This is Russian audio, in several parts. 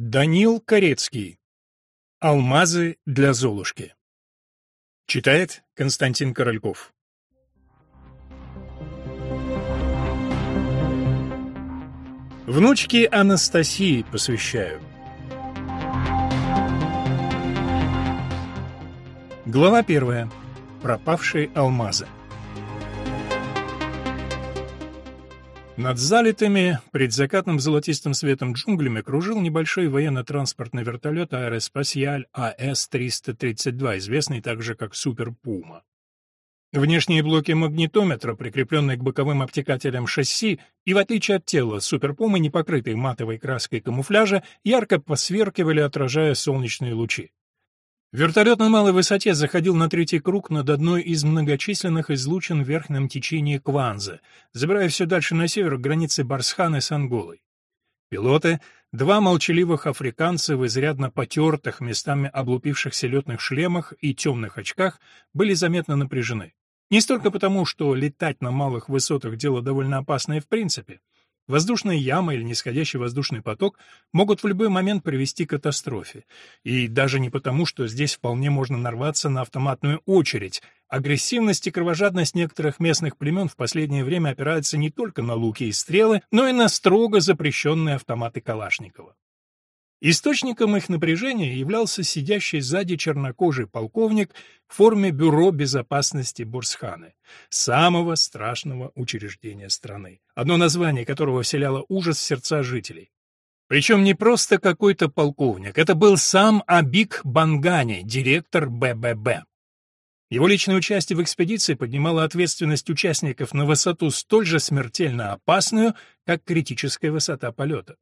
Данил Корецкий. Алмазы для Золушки. Читает Константин Корольков. Внучке Анастасии посвящаю. Глава первая. Пропавшие алмазы. Над залитыми предзакатным золотистым светом джунглями кружил небольшой военно-транспортный вертолет Аэроспасиаль АС-332, известный также как Супер Пума. Внешние блоки магнитометра, прикрепленные к боковым обтекателям шасси, и в отличие от тела Суперпумы, не покрытые матовой краской камуфляжа, ярко посверкивали, отражая солнечные лучи. Вертолет на малой высоте заходил на третий круг над одной из многочисленных излучин в верхнем течении Кванза, забирая все дальше на север к границе Барсханы с Анголой. Пилоты, два молчаливых африканца в изрядно потертых, местами облупившихся летных шлемах и темных очках, были заметно напряжены. Не столько потому, что летать на малых высотах дело довольно опасное в принципе, Воздушная яма или нисходящий воздушный поток могут в любой момент привести к катастрофе. И даже не потому, что здесь вполне можно нарваться на автоматную очередь. Агрессивность и кровожадность некоторых местных племен в последнее время опираются не только на луки и стрелы, но и на строго запрещенные автоматы Калашникова. Источником их напряжения являлся сидящий сзади чернокожий полковник в форме Бюро безопасности Бурсханы, самого страшного учреждения страны, одно название которого вселяло ужас в сердца жителей. Причем не просто какой-то полковник, это был сам Абик Бангани, директор БББ. Его личное участие в экспедиции поднимало ответственность участников на высоту столь же смертельно опасную, как критическая высота полета.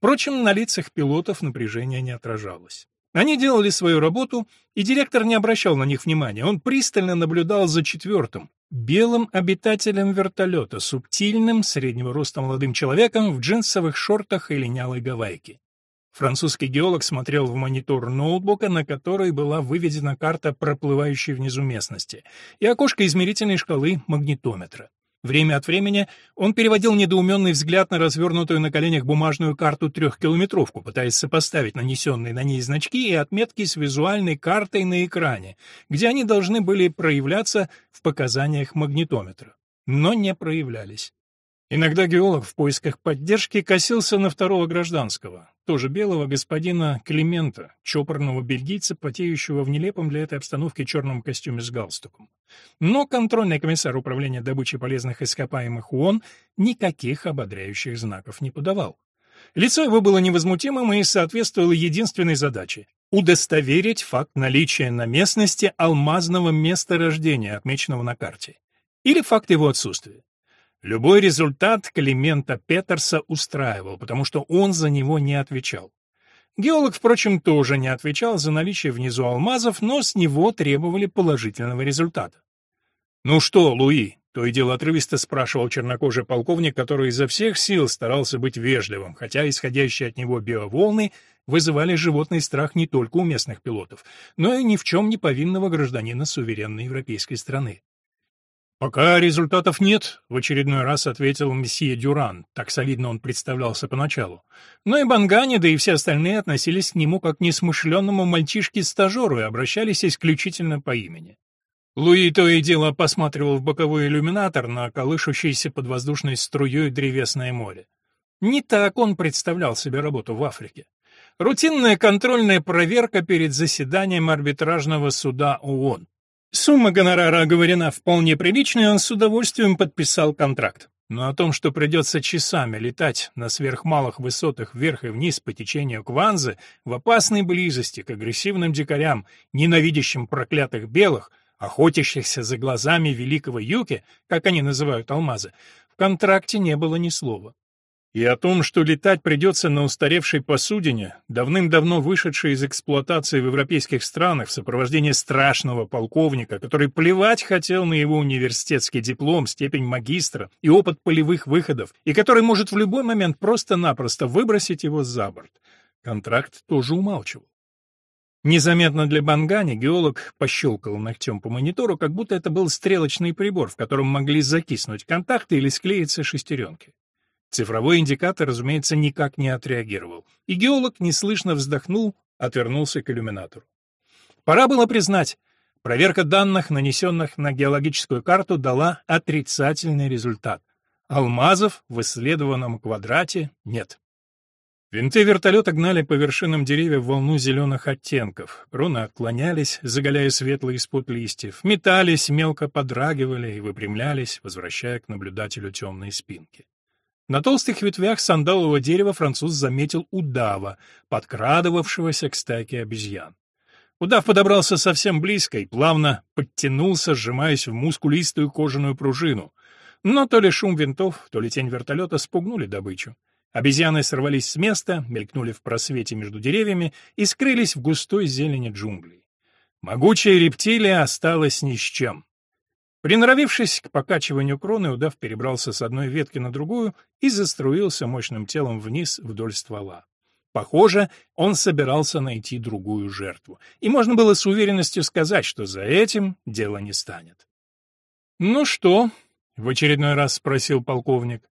Впрочем, на лицах пилотов напряжение не отражалось. Они делали свою работу, и директор не обращал на них внимания. Он пристально наблюдал за четвертым, белым обитателем вертолета, субтильным, среднего роста молодым человеком в джинсовых шортах и линялой гавайке. Французский геолог смотрел в монитор ноутбука, на который была выведена карта проплывающей внизу местности, и окошко измерительной шкалы магнитометра. Время от времени он переводил недоуменный взгляд на развернутую на коленях бумажную карту трехкилометровку, пытаясь сопоставить нанесенные на ней значки и отметки с визуальной картой на экране, где они должны были проявляться в показаниях магнитометра. Но не проявлялись. Иногда геолог в поисках поддержки косился на второго гражданского, тоже белого господина Климента, чопорного бельгийца, потеющего в нелепом для этой обстановки черном костюме с галстуком. Но контрольный комиссар управления добычей полезных ископаемых ООН никаких ободряющих знаков не подавал. Лицо его было невозмутимым и соответствовало единственной задаче — удостоверить факт наличия на местности алмазного месторождения, отмеченного на карте, или факт его отсутствия. Любой результат Климента Петерса устраивал, потому что он за него не отвечал. Геолог, впрочем, тоже не отвечал за наличие внизу алмазов, но с него требовали положительного результата. «Ну что, Луи?» — то и дело отрывисто спрашивал чернокожий полковник, который изо всех сил старался быть вежливым, хотя исходящие от него биоволны вызывали животный страх не только у местных пилотов, но и ни в чем не повинного гражданина суверенной европейской страны. «Пока результатов нет», — в очередной раз ответил месье Дюран, так солидно он представлялся поначалу. Но и Бангани, да и все остальные относились к нему как к несмышленному мальчишке-стажеру и обращались исключительно по имени. Луи то и дело посматривал в боковой иллюминатор на колышущееся под воздушной струей древесное море. Не так он представлял себе работу в Африке. Рутинная контрольная проверка перед заседанием арбитражного суда ООН. Сумма гонорара оговорена вполне приличная, он с удовольствием подписал контракт. Но о том, что придется часами летать на сверхмалых высотах вверх и вниз по течению Кванзы, в опасной близости к агрессивным дикарям, ненавидящим проклятых белых, охотящихся за глазами великого Юки, как они называют алмазы, в контракте не было ни слова. И о том, что летать придется на устаревшей посудине, давным-давно вышедшей из эксплуатации в европейских странах в сопровождении страшного полковника, который плевать хотел на его университетский диплом, степень магистра и опыт полевых выходов, и который может в любой момент просто-напросто выбросить его за борт. Контракт тоже умалчивал. Незаметно для Бангани геолог пощелкал ногтем по монитору, как будто это был стрелочный прибор, в котором могли закиснуть контакты или склеиться шестеренки. Цифровой индикатор, разумеется, никак не отреагировал, и геолог неслышно вздохнул, отвернулся к иллюминатору. Пора было признать, проверка данных, нанесенных на геологическую карту, дала отрицательный результат. Алмазов в исследованном квадрате нет. Винты вертолета гнали по вершинам деревьев волну зеленых оттенков. Кроны отклонялись, заголяя светлый испод листьев, метались, мелко подрагивали и выпрямлялись, возвращая к наблюдателю темные спинки. На толстых ветвях сандалового дерева француз заметил удава, подкрадывавшегося к стайке обезьян. Удав подобрался совсем близко и плавно подтянулся, сжимаясь в мускулистую кожаную пружину. Но то ли шум винтов, то ли тень вертолета спугнули добычу. Обезьяны сорвались с места, мелькнули в просвете между деревьями и скрылись в густой зелени джунглей. Могучая рептилия осталась ни с чем. Приноровившись к покачиванию кроны, удав перебрался с одной ветки на другую и заструился мощным телом вниз вдоль ствола. Похоже, он собирался найти другую жертву, и можно было с уверенностью сказать, что за этим дело не станет. «Ну что?» — в очередной раз спросил полковник.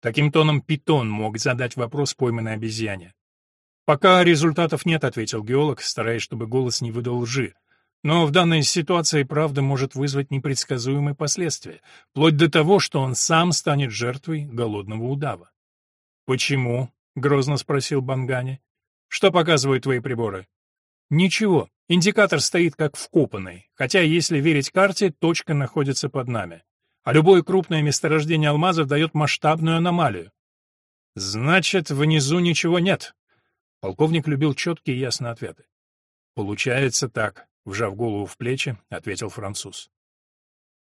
Таким тоном питон мог задать вопрос пойманной обезьяне. «Пока результатов нет», — ответил геолог, стараясь, чтобы голос не выдал лжи. «Но в данной ситуации правда может вызвать непредсказуемые последствия, вплоть до того, что он сам станет жертвой голодного удава». «Почему?» — грозно спросил Бангани. «Что показывают твои приборы?» «Ничего. Индикатор стоит как вкопанный, хотя, если верить карте, точка находится под нами а любое крупное месторождение алмазов дает масштабную аномалию. Значит, внизу ничего нет. Полковник любил четкие и ясные ответы. Получается так, вжав голову в плечи, ответил француз.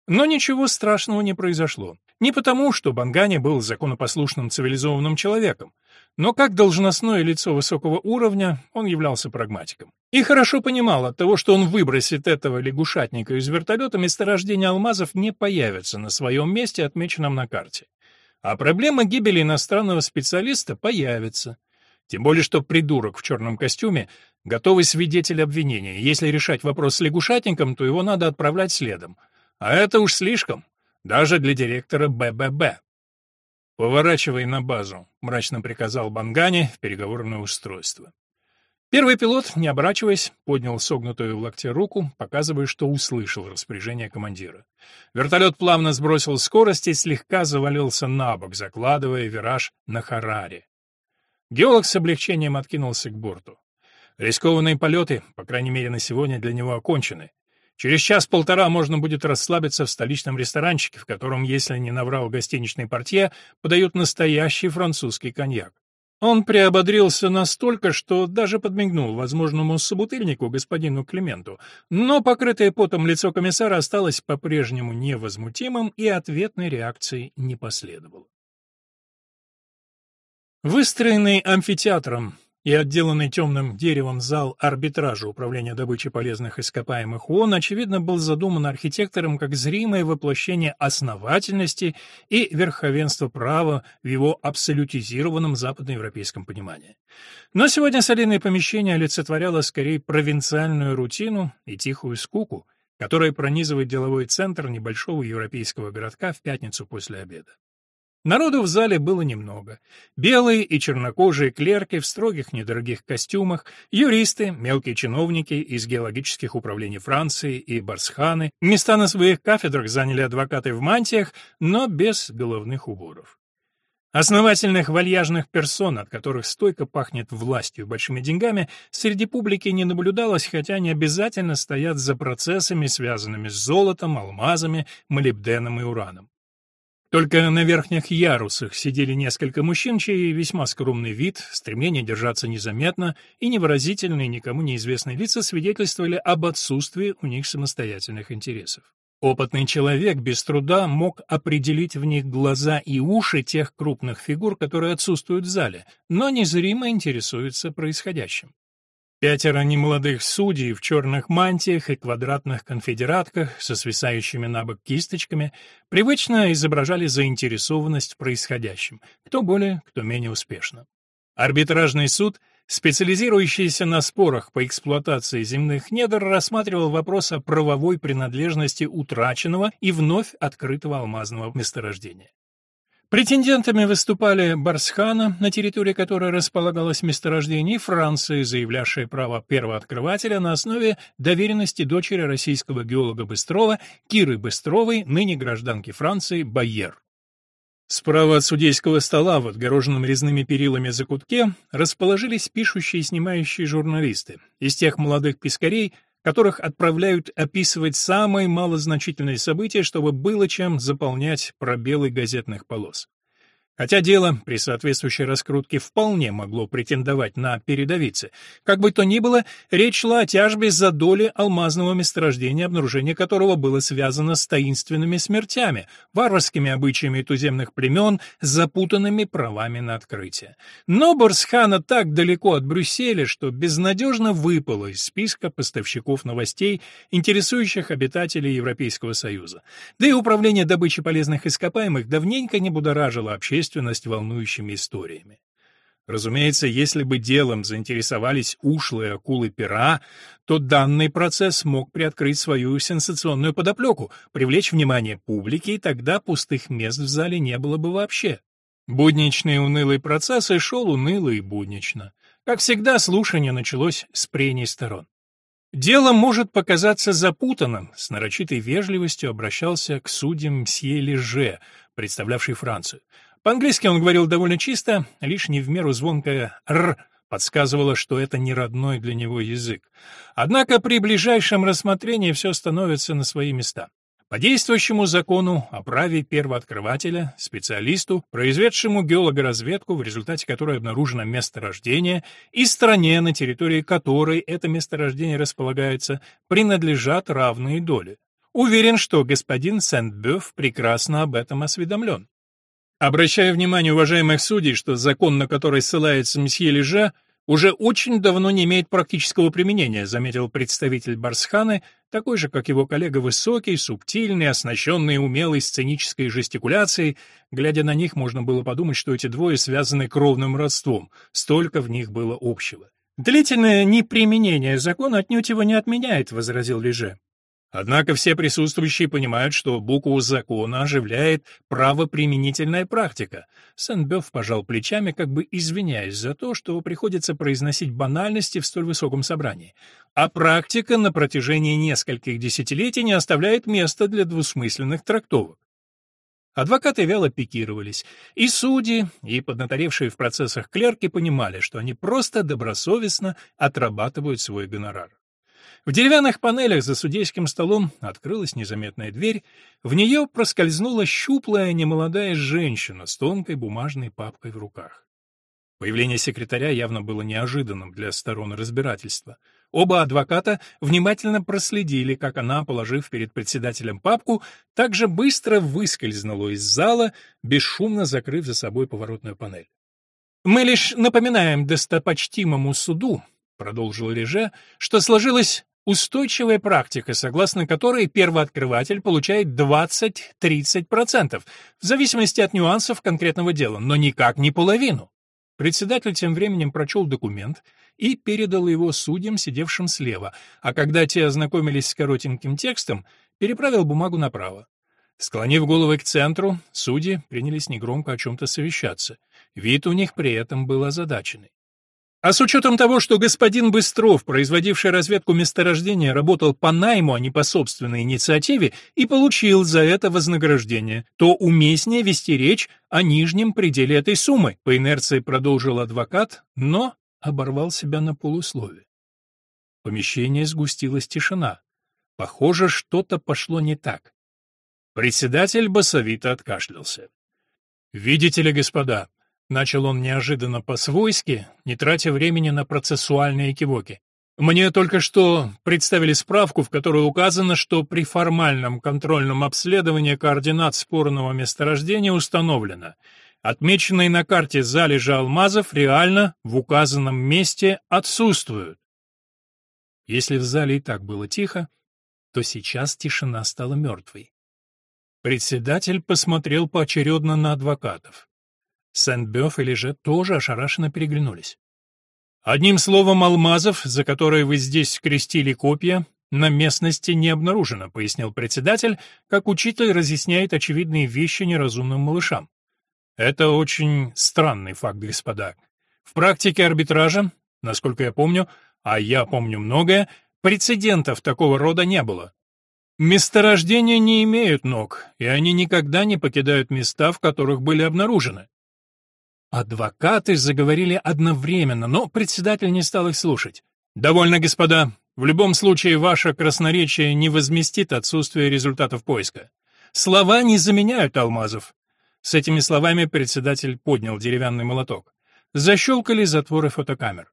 Но ничего страшного не произошло. Не потому, что Бангани был законопослушным цивилизованным человеком, но как должностное лицо высокого уровня он являлся прагматиком. И хорошо понимал, от того, что он выбросит этого лягушатника из вертолета, месторождение алмазов не появится на своем месте, отмеченном на карте. А проблема гибели иностранного специалиста появится. Тем более, что придурок в черном костюме — готовый свидетель обвинения. Если решать вопрос с лягушатником, то его надо отправлять следом. А это уж слишком. Даже для директора БББ. «Поворачивай на базу», — мрачно приказал Бангани в переговорное устройство. Первый пилот, не оборачиваясь, поднял согнутую в локте руку, показывая, что услышал распоряжение командира. Вертолет плавно сбросил скорость и слегка завалился на бок, закладывая вираж на Хараре. Геолог с облегчением откинулся к борту. Рискованные полеты, по крайней мере на сегодня, для него окончены. Через час-полтора можно будет расслабиться в столичном ресторанчике, в котором, если не наврал гостиничный портье, подают настоящий французский коньяк. Он приободрился настолько, что даже подмигнул возможному собутыльнику, господину Клименту, но покрытое потом лицо комиссара осталось по-прежнему невозмутимым, и ответной реакции не последовало. Выстроенный амфитеатром и отделанный темным деревом зал арбитража Управления добычей полезных ископаемых ООН, очевидно, был задуман архитектором как зримое воплощение основательности и верховенства права в его абсолютизированном западноевропейском понимании. Но сегодня солидное помещение олицетворяло скорее провинциальную рутину и тихую скуку, которая пронизывает деловой центр небольшого европейского городка в пятницу после обеда. Народу в зале было немного. Белые и чернокожие клерки в строгих недорогих костюмах, юристы, мелкие чиновники из геологических управлений Франции и Барсханы. Места на своих кафедрах заняли адвокаты в мантиях, но без головных уборов. Основательных вальяжных персон, от которых стойко пахнет властью и большими деньгами, среди публики не наблюдалось, хотя они обязательно стоят за процессами, связанными с золотом, алмазами, молибденом и ураном. Только на верхних ярусах сидели несколько мужчин, чей весьма скромный вид, стремление держаться незаметно и невыразительные никому неизвестные лица свидетельствовали об отсутствии у них самостоятельных интересов. Опытный человек без труда мог определить в них глаза и уши тех крупных фигур, которые отсутствуют в зале, но незримо интересуются происходящим. Пятеро немолодых судей в черных мантиях и квадратных конфедератках со свисающими на бок кисточками привычно изображали заинтересованность в происходящем, кто более, кто менее успешно. Арбитражный суд, специализирующийся на спорах по эксплуатации земных недр, рассматривал вопрос о правовой принадлежности утраченного и вновь открытого алмазного месторождения. Претендентами выступали Барсхана, на территории которой располагалось месторождение, и Франция, заявлявшая право первооткрывателя на основе доверенности дочери российского геолога Быстрова Киры Быстровой, ныне гражданки Франции, Байер. Справа от судейского стола, в отгороженном резными перилами закутке, расположились пишущие и снимающие журналисты. Из тех молодых пискарей, которых отправляют описывать самые малозначительные события, чтобы было чем заполнять пробелы газетных полос. Хотя дело при соответствующей раскрутке вполне могло претендовать на передовицы. Как бы то ни было, речь шла о тяжбе за доли алмазного месторождения, обнаружение которого было связано с таинственными смертями, варварскими обычаями туземных племен, запутанными правами на открытие. Но Борсхана так далеко от Брюсселя, что безнадежно выпало из списка поставщиков новостей, интересующих обитателей Европейского Союза. Да и управление добычей полезных ископаемых давненько не будоражило общественность общественность волнующими историями. Разумеется, если бы делом заинтересовались ушлые акулы пера, то данный процесс мог приоткрыть свою сенсационную подоплеку, привлечь внимание публики, и тогда пустых мест в зале не было бы вообще. Будничный унылый процесс и шел уныло и буднично. Как всегда, слушание началось с прений сторон. Дело может показаться запутанным, с нарочитой вежливостью обращался к судьям мсье Леже, представлявший Францию. По-английски он говорил довольно чисто, лишь не в меру звонкое «р» подсказывало, что это не родной для него язык. Однако при ближайшем рассмотрении все становится на свои места. По действующему закону о праве первооткрывателя, специалисту, произведшему геологоразведку, в результате которой обнаружено месторождение, и стране, на территории которой это месторождение располагается, принадлежат равные доли. Уверен, что господин Сент-Бёв прекрасно об этом осведомлен. Обращаю внимание уважаемых судей, что закон, на который ссылается месье Лежа, уже очень давно не имеет практического применения, заметил представитель Барсханы, такой же, как его коллега высокий, субтильный, оснащенный умелой сценической жестикуляцией. Глядя на них, можно было подумать, что эти двое связаны кровным родством, столько в них было общего. «Длительное неприменение закона отнюдь его не отменяет», — возразил Леже. Однако все присутствующие понимают, что букву закона оживляет правоприменительная практика. Сен-Бёв пожал плечами, как бы извиняясь за то, что приходится произносить банальности в столь высоком собрании. А практика на протяжении нескольких десятилетий не оставляет места для двусмысленных трактовок. Адвокаты вяло пикировались, и судьи, и поднаторевшие в процессах клерки понимали, что они просто добросовестно отрабатывают свой гонорар. В деревянных панелях за судейским столом открылась незаметная дверь, в нее проскользнула щуплая немолодая женщина с тонкой бумажной папкой в руках. Появление секретаря явно было неожиданным для сторон разбирательства. Оба адвоката внимательно проследили, как она, положив перед председателем папку, так же быстро выскользнула из зала, бесшумно закрыв за собой поворотную панель. «Мы лишь напоминаем достопочтимому суду», — продолжил Реже, — что сложилась устойчивая практика, согласно которой первооткрыватель получает 20-30%, в зависимости от нюансов конкретного дела, но никак не половину. Председатель тем временем прочел документ и передал его судьям, сидевшим слева, а когда те ознакомились с коротеньким текстом, переправил бумагу направо. Склонив головы к центру, судьи принялись негромко о чем-то совещаться. Вид у них при этом был озадаченный. А с учетом того, что господин Быстров, производивший разведку месторождения, работал по найму, а не по собственной инициативе, и получил за это вознаграждение, то уместнее вести речь о нижнем пределе этой суммы, по инерции продолжил адвокат, но оборвал себя на полуслове. В помещении сгустилась тишина. Похоже, что-то пошло не так. Председатель басовито откашлялся. «Видите ли, господа, Начал он неожиданно по-свойски, не тратя времени на процессуальные кивоки. Мне только что представили справку, в которой указано, что при формальном контрольном обследовании координат спорного месторождения установлено. Отмеченные на карте залежи алмазов реально в указанном месте отсутствуют. Если в зале и так было тихо, то сейчас тишина стала мертвой. Председатель посмотрел поочередно на адвокатов. Сент-Бёв и Леже тоже ошарашенно переглянулись. «Одним словом, алмазов, за которые вы здесь скрестили копья, на местности не обнаружено», — пояснил председатель, как учитель разъясняет очевидные вещи неразумным малышам. Это очень странный факт, господа. В практике арбитража, насколько я помню, а я помню многое, прецедентов такого рода не было. Месторождения не имеют ног, и они никогда не покидают места, в которых были обнаружены. Адвокаты заговорили одновременно, но председатель не стал их слушать. «Довольно, господа. В любом случае, ваше красноречие не возместит отсутствие результатов поиска. Слова не заменяют алмазов». С этими словами председатель поднял деревянный молоток. Защелкали затворы фотокамер.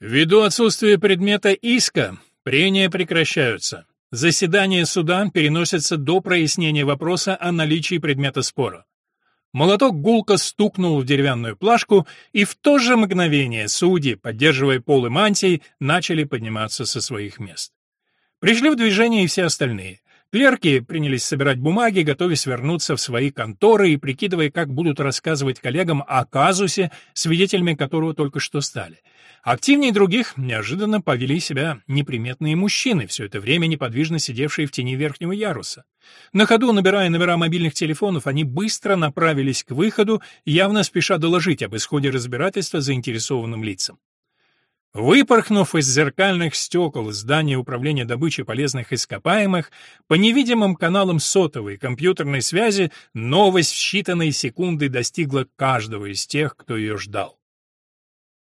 Ввиду отсутствия предмета иска, прения прекращаются. Заседание суда переносится до прояснения вопроса о наличии предмета спора. Молоток гулко стукнул в деревянную плашку, и в то же мгновение судьи, поддерживая полы мантий, начали подниматься со своих мест. Пришли в движение и все остальные. Клерки принялись собирать бумаги, готовясь вернуться в свои конторы и прикидывая, как будут рассказывать коллегам о казусе, свидетелями которого только что стали — Активнее других неожиданно повели себя неприметные мужчины, все это время неподвижно сидевшие в тени верхнего яруса. На ходу, набирая номера мобильных телефонов, они быстро направились к выходу, явно спеша доложить об исходе разбирательства заинтересованным лицам. Выпорхнув из зеркальных стекол здания управления добычей полезных ископаемых, по невидимым каналам сотовой компьютерной связи новость в считанные секунды достигла каждого из тех, кто ее ждал.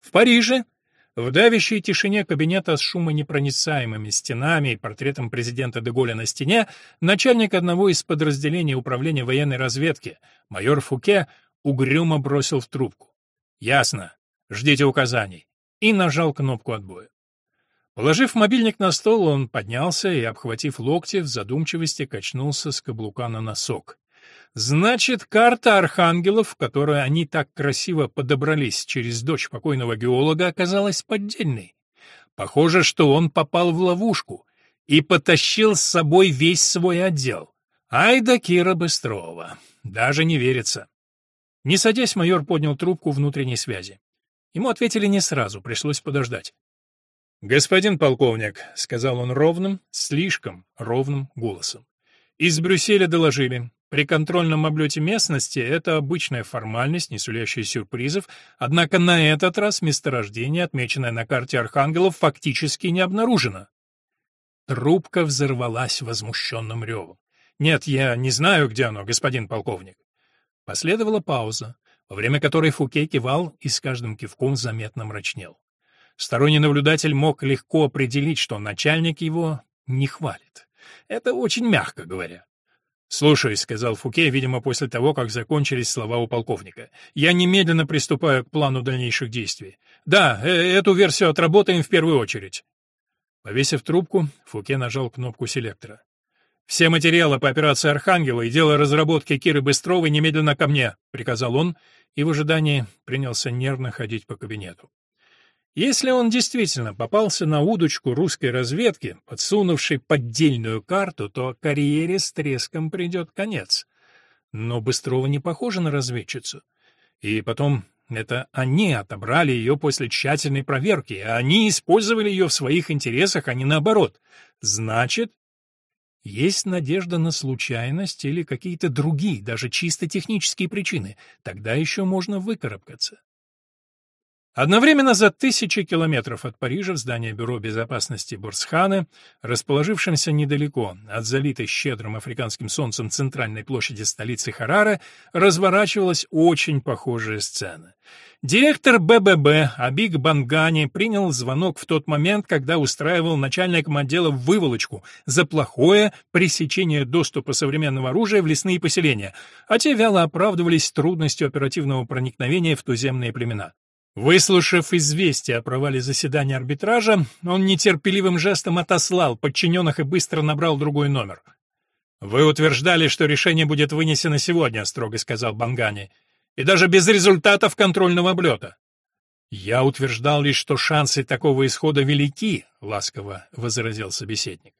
В Париже в давящей тишине кабинета с шумонепроницаемыми стенами и портретом президента Деголя на стене начальник одного из подразделений управления военной разведки, майор Фуке, угрюмо бросил в трубку. «Ясно. Ждите указаний». И нажал кнопку отбоя. Положив мобильник на стол, он поднялся и, обхватив локти, в задумчивости качнулся с каблука на носок. Значит, карта архангелов, в которой они так красиво подобрались через дочь покойного геолога, оказалась поддельной. Похоже, что он попал в ловушку и потащил с собой весь свой отдел. Ай да Кира Быстрова. Даже не верится. Не садясь, майор поднял трубку внутренней связи. Ему ответили не сразу, пришлось подождать. «Господин полковник», — сказал он ровным, слишком ровным голосом. «Из Брюсселя доложили. При контрольном облете местности это обычная формальность, не сулящая сюрпризов, однако на этот раз месторождение, отмеченное на карте Архангелов, фактически не обнаружено. Трубка взорвалась возмущенным ревом. «Нет, я не знаю, где оно, господин полковник». Последовала пауза, во время которой Фуке кивал и с каждым кивком заметно мрачнел. Сторонний наблюдатель мог легко определить, что начальник его не хвалит. Это очень мягко говоря. «Слушай», — сказал Фуке, видимо, после того, как закончились слова у полковника, «я немедленно приступаю к плану дальнейших действий. Да, э эту версию отработаем в первую очередь». Повесив трубку, Фуке нажал кнопку селектора. «Все материалы по операции «Архангела» и дело разработки Киры Быстровой немедленно ко мне», — приказал он, и в ожидании принялся нервно ходить по кабинету. Если он действительно попался на удочку русской разведки, подсунувшей поддельную карту, то карьере с треском придет конец. Но Быстрова не похожа на разведчицу. И потом, это они отобрали ее после тщательной проверки, а они использовали ее в своих интересах, а не наоборот. Значит, есть надежда на случайность или какие-то другие, даже чисто технические причины. Тогда еще можно выкарабкаться. Одновременно за тысячи километров от Парижа в здании Бюро безопасности Бурсхана, расположившемся недалеко от залитой щедрым африканским солнцем центральной площади столицы Харара, разворачивалась очень похожая сцена. Директор БББ Абиг Бангани принял звонок в тот момент, когда устраивал начальником отдела выволочку за плохое пресечение доступа современного оружия в лесные поселения, а те вяло оправдывались трудностью оперативного проникновения в туземные племена. Выслушав известие о провале заседания арбитража, он нетерпеливым жестом отослал подчиненных и быстро набрал другой номер. «Вы утверждали, что решение будет вынесено сегодня», — строго сказал Бангани, «и даже без результатов контрольного облета». «Я утверждал лишь, что шансы такого исхода велики», — ласково возразил собеседник.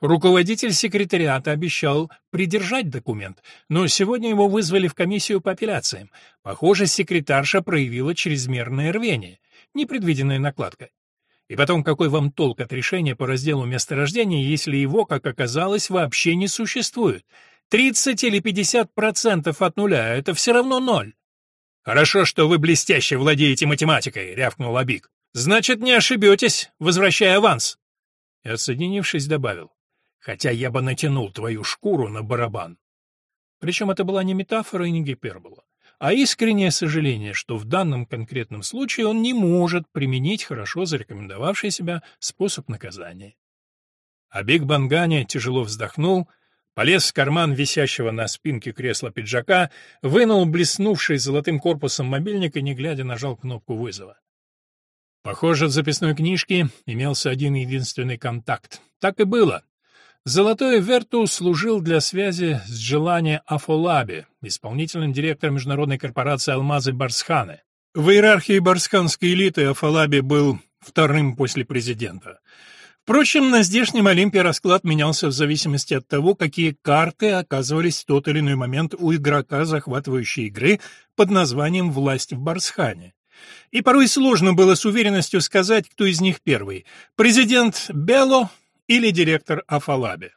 Руководитель секретариата обещал придержать документ, но сегодня его вызвали в комиссию по апелляциям. Похоже, секретарша проявила чрезмерное рвение, непредвиденная накладка. И потом, какой вам толк от решения по разделу месторождения, если его, как оказалось, вообще не существует? 30 или 50 процентов от нуля — это все равно ноль. «Хорошо, что вы блестяще владеете математикой», — рявкнул Абик. «Значит, не ошибетесь, возвращая аванс». И, отсоединившись, добавил. «Хотя я бы натянул твою шкуру на барабан». Причем это была не метафора и не гипербола, а искреннее сожаление, что в данном конкретном случае он не может применить хорошо зарекомендовавший себя способ наказания. Абик Бангани тяжело вздохнул полез в карман висящего на спинке кресла пиджака, вынул блеснувший золотым корпусом мобильник и, не глядя, нажал кнопку вызова. Похоже, в записной книжке имелся один единственный контакт. Так и было. Золотой Верту служил для связи с Джелани Афолаби, исполнительным директором международной корпорации «Алмазы Барсханы». В иерархии барсханской элиты Афолаби был вторым после президента. Впрочем, на здешнем Олимпе расклад менялся в зависимости от того, какие карты оказывались в тот или иной момент у игрока захватывающей игры под названием «Власть в Барсхане». И порой сложно было с уверенностью сказать, кто из них первый – президент Бело или директор Афалаби.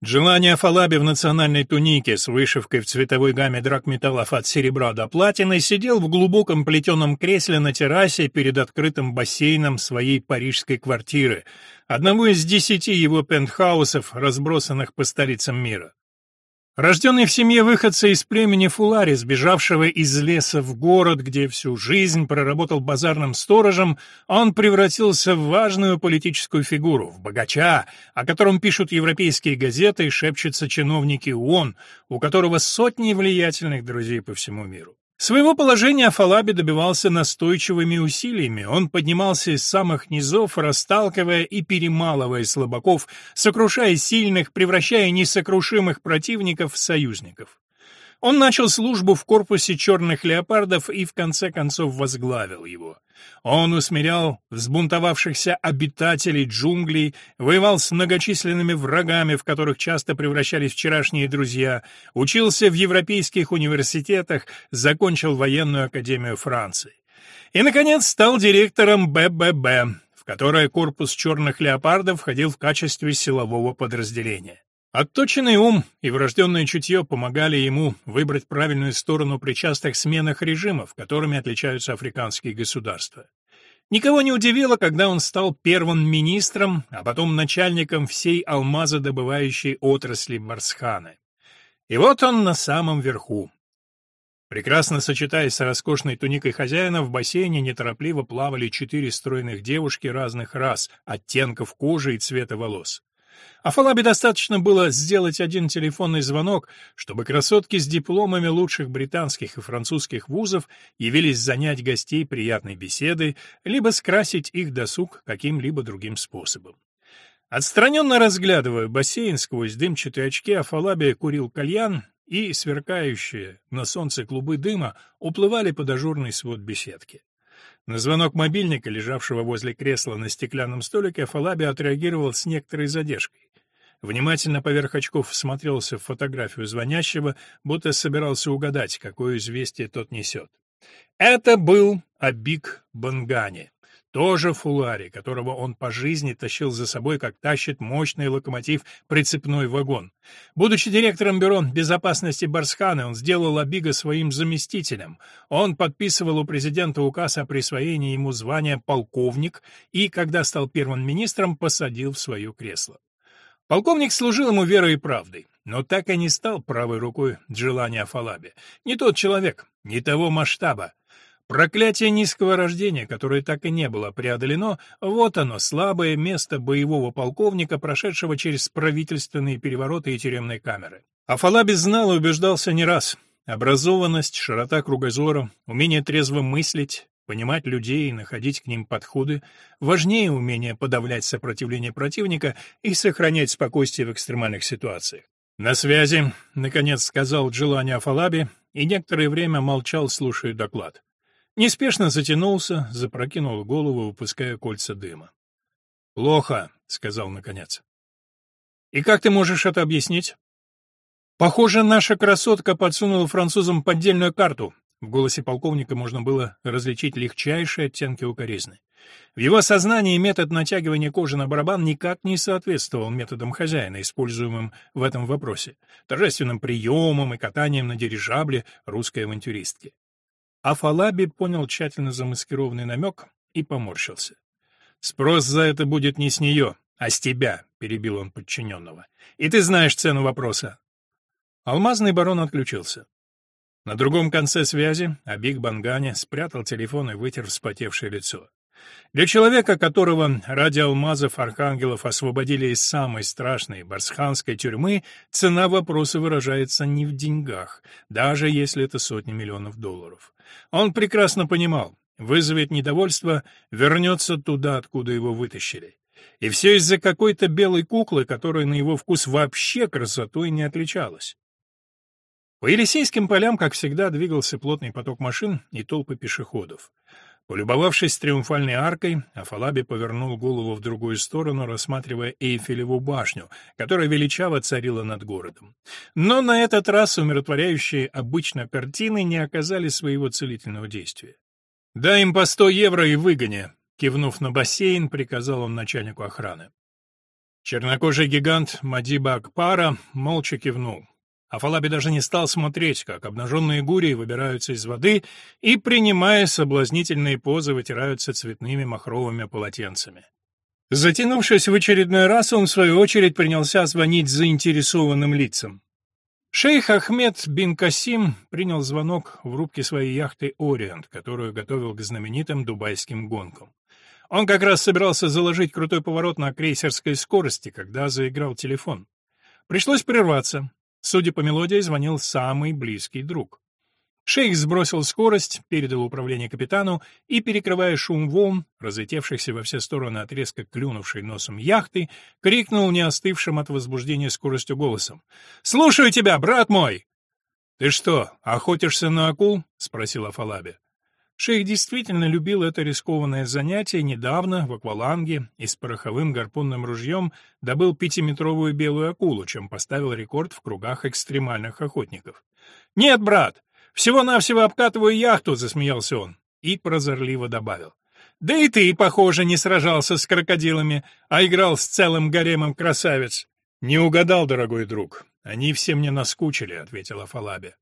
Желание Афалаби в национальной тунике с вышивкой в цветовой гамме драгметаллов от серебра до платины сидел в глубоком плетеном кресле на террасе перед открытым бассейном своей парижской квартиры, одного из десяти его пентхаусов, разбросанных по столицам мира. Рожденный в семье выходца из племени Фулари, сбежавшего из леса в город, где всю жизнь проработал базарным сторожем, он превратился в важную политическую фигуру, в богача, о котором пишут европейские газеты и шепчутся чиновники ООН, у которого сотни влиятельных друзей по всему миру. Своего положения Афалаби добивался настойчивыми усилиями. Он поднимался из самых низов, расталкивая и перемалывая слабаков, сокрушая сильных, превращая несокрушимых противников в союзников. Он начал службу в корпусе черных леопардов и в конце концов возглавил его. Он усмирял взбунтовавшихся обитателей джунглей, воевал с многочисленными врагами, в которых часто превращались вчерашние друзья, учился в европейских университетах, закончил военную академию Франции. И, наконец, стал директором БББ, в которое корпус черных леопардов входил в качестве силового подразделения. Отточенный ум и врожденное чутье помогали ему выбрать правильную сторону при частых сменах режимов, которыми отличаются африканские государства. Никого не удивило, когда он стал первым министром, а потом начальником всей алмазодобывающей отрасли Барсханы. И вот он на самом верху. Прекрасно сочетаясь с роскошной туникой хозяина, в бассейне неторопливо плавали четыре стройных девушки разных рас, оттенков кожи и цвета волос. А Фалабе достаточно было сделать один телефонный звонок, чтобы красотки с дипломами лучших британских и французских вузов явились занять гостей приятной беседой, либо скрасить их досуг каким-либо другим способом. Отстраненно разглядывая бассейн сквозь дымчатые очки, Афалаби курил кальян, и сверкающие на солнце клубы дыма уплывали под ажурный свод беседки. На звонок мобильника, лежавшего возле кресла на стеклянном столике, Фалаби отреагировал с некоторой задержкой. Внимательно поверх очков всмотрелся в фотографию звонящего, будто собирался угадать, какое известие тот несет. Это был Абик Бангани. Тоже Фулари, которого он по жизни тащил за собой, как тащит мощный локомотив прицепной вагон. Будучи директором бюро безопасности Барсханы, он сделал Абига своим заместителем. Он подписывал у президента указ о присвоении ему звания полковник и, когда стал первым министром, посадил в свое кресло. Полковник служил ему верой и правдой, но так и не стал правой рукой Джилани Афалаби. Не тот человек, не того масштаба. Проклятие низкого рождения, которое так и не было преодолено, вот оно, слабое место боевого полковника, прошедшего через правительственные перевороты и тюремные камеры. Афалаби знал и убеждался не раз. Образованность, широта кругозора, умение трезво мыслить, понимать людей и находить к ним подходы, важнее умения подавлять сопротивление противника и сохранять спокойствие в экстремальных ситуациях. «На связи», — наконец сказал Джилани Афалаби, и некоторое время молчал, слушая доклад. Неспешно затянулся, запрокинул голову, выпуская кольца дыма. «Плохо», — сказал наконец. «И как ты можешь это объяснить?» «Похоже, наша красотка подсунула французам поддельную карту». В голосе полковника можно было различить легчайшие оттенки укоризны. В его сознании метод натягивания кожи на барабан никак не соответствовал методам хозяина, используемым в этом вопросе, торжественным приемам и катанием на дирижабле русской авантюристки. Афалаби понял тщательно замаскированный намек и поморщился. «Спрос за это будет не с нее, а с тебя», — перебил он подчиненного. «И ты знаешь цену вопроса». Алмазный барон отключился. На другом конце связи Абиг Бангани спрятал телефон и вытер вспотевшее лицо. Для человека, которого ради алмазов архангелов освободили из самой страшной барсханской тюрьмы, цена вопроса выражается не в деньгах, даже если это сотни миллионов долларов. Он прекрасно понимал, вызовет недовольство, вернется туда, откуда его вытащили. И все из-за какой-то белой куклы, которая на его вкус вообще красотой не отличалась. По Елисейским полям, как всегда, двигался плотный поток машин и толпы пешеходов. Полюбовавшись триумфальной аркой, Афалаби повернул голову в другую сторону, рассматривая Эйфелеву башню, которая величаво царила над городом. Но на этот раз умиротворяющие обычно картины не оказали своего целительного действия. «Дай им по сто евро и выгони», — кивнув на бассейн, приказал он начальнику охраны. Чернокожий гигант Мадиба Акпара молча кивнул. Афалаби даже не стал смотреть, как обнаженные гурии выбираются из воды и, принимая соблазнительные позы, вытираются цветными махровыми полотенцами. Затянувшись в очередной раз, он, в свою очередь, принялся звонить заинтересованным лицам. Шейх Ахмед бин Касим принял звонок в рубке своей яхты «Ориент», которую готовил к знаменитым дубайским гонкам. Он как раз собирался заложить крутой поворот на крейсерской скорости, когда заиграл телефон. Пришлось прерваться. Судя по мелодии, звонил самый близкий друг. Шейх сбросил скорость, передал управление капитану и, перекрывая шум волн, разлетевшихся во все стороны от резко клюнувшей носом яхты, крикнул не остывшим от возбуждения скоростью голосом. «Слушаю тебя, брат мой!» «Ты что, охотишься на акул?» — спросил Афалаби. Шейх действительно любил это рискованное занятие недавно в акваланге и с пороховым гарпунным ружьем добыл пятиметровую белую акулу, чем поставил рекорд в кругах экстремальных охотников. «Нет, брат, всего-навсего обкатываю яхту», — засмеялся он и прозорливо добавил. «Да и ты, похоже, не сражался с крокодилами, а играл с целым гаремом красавиц». «Не угадал, дорогой друг. Они все мне наскучили», — ответила Фалаби.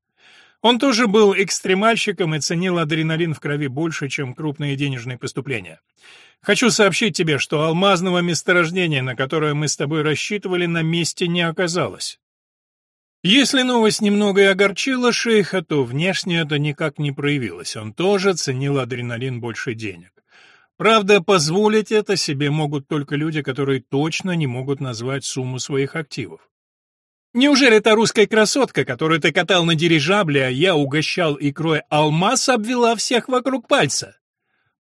Он тоже был экстремальщиком и ценил адреналин в крови больше, чем крупные денежные поступления. Хочу сообщить тебе, что алмазного месторождения, на которое мы с тобой рассчитывали, на месте не оказалось. Если новость немного и огорчила шейха, то внешне это никак не проявилось. Он тоже ценил адреналин больше денег. Правда, позволить это себе могут только люди, которые точно не могут назвать сумму своих активов. Неужели та русская красотка, которую ты катал на дирижабле, а я угощал икрой алмаз, обвела всех вокруг пальца?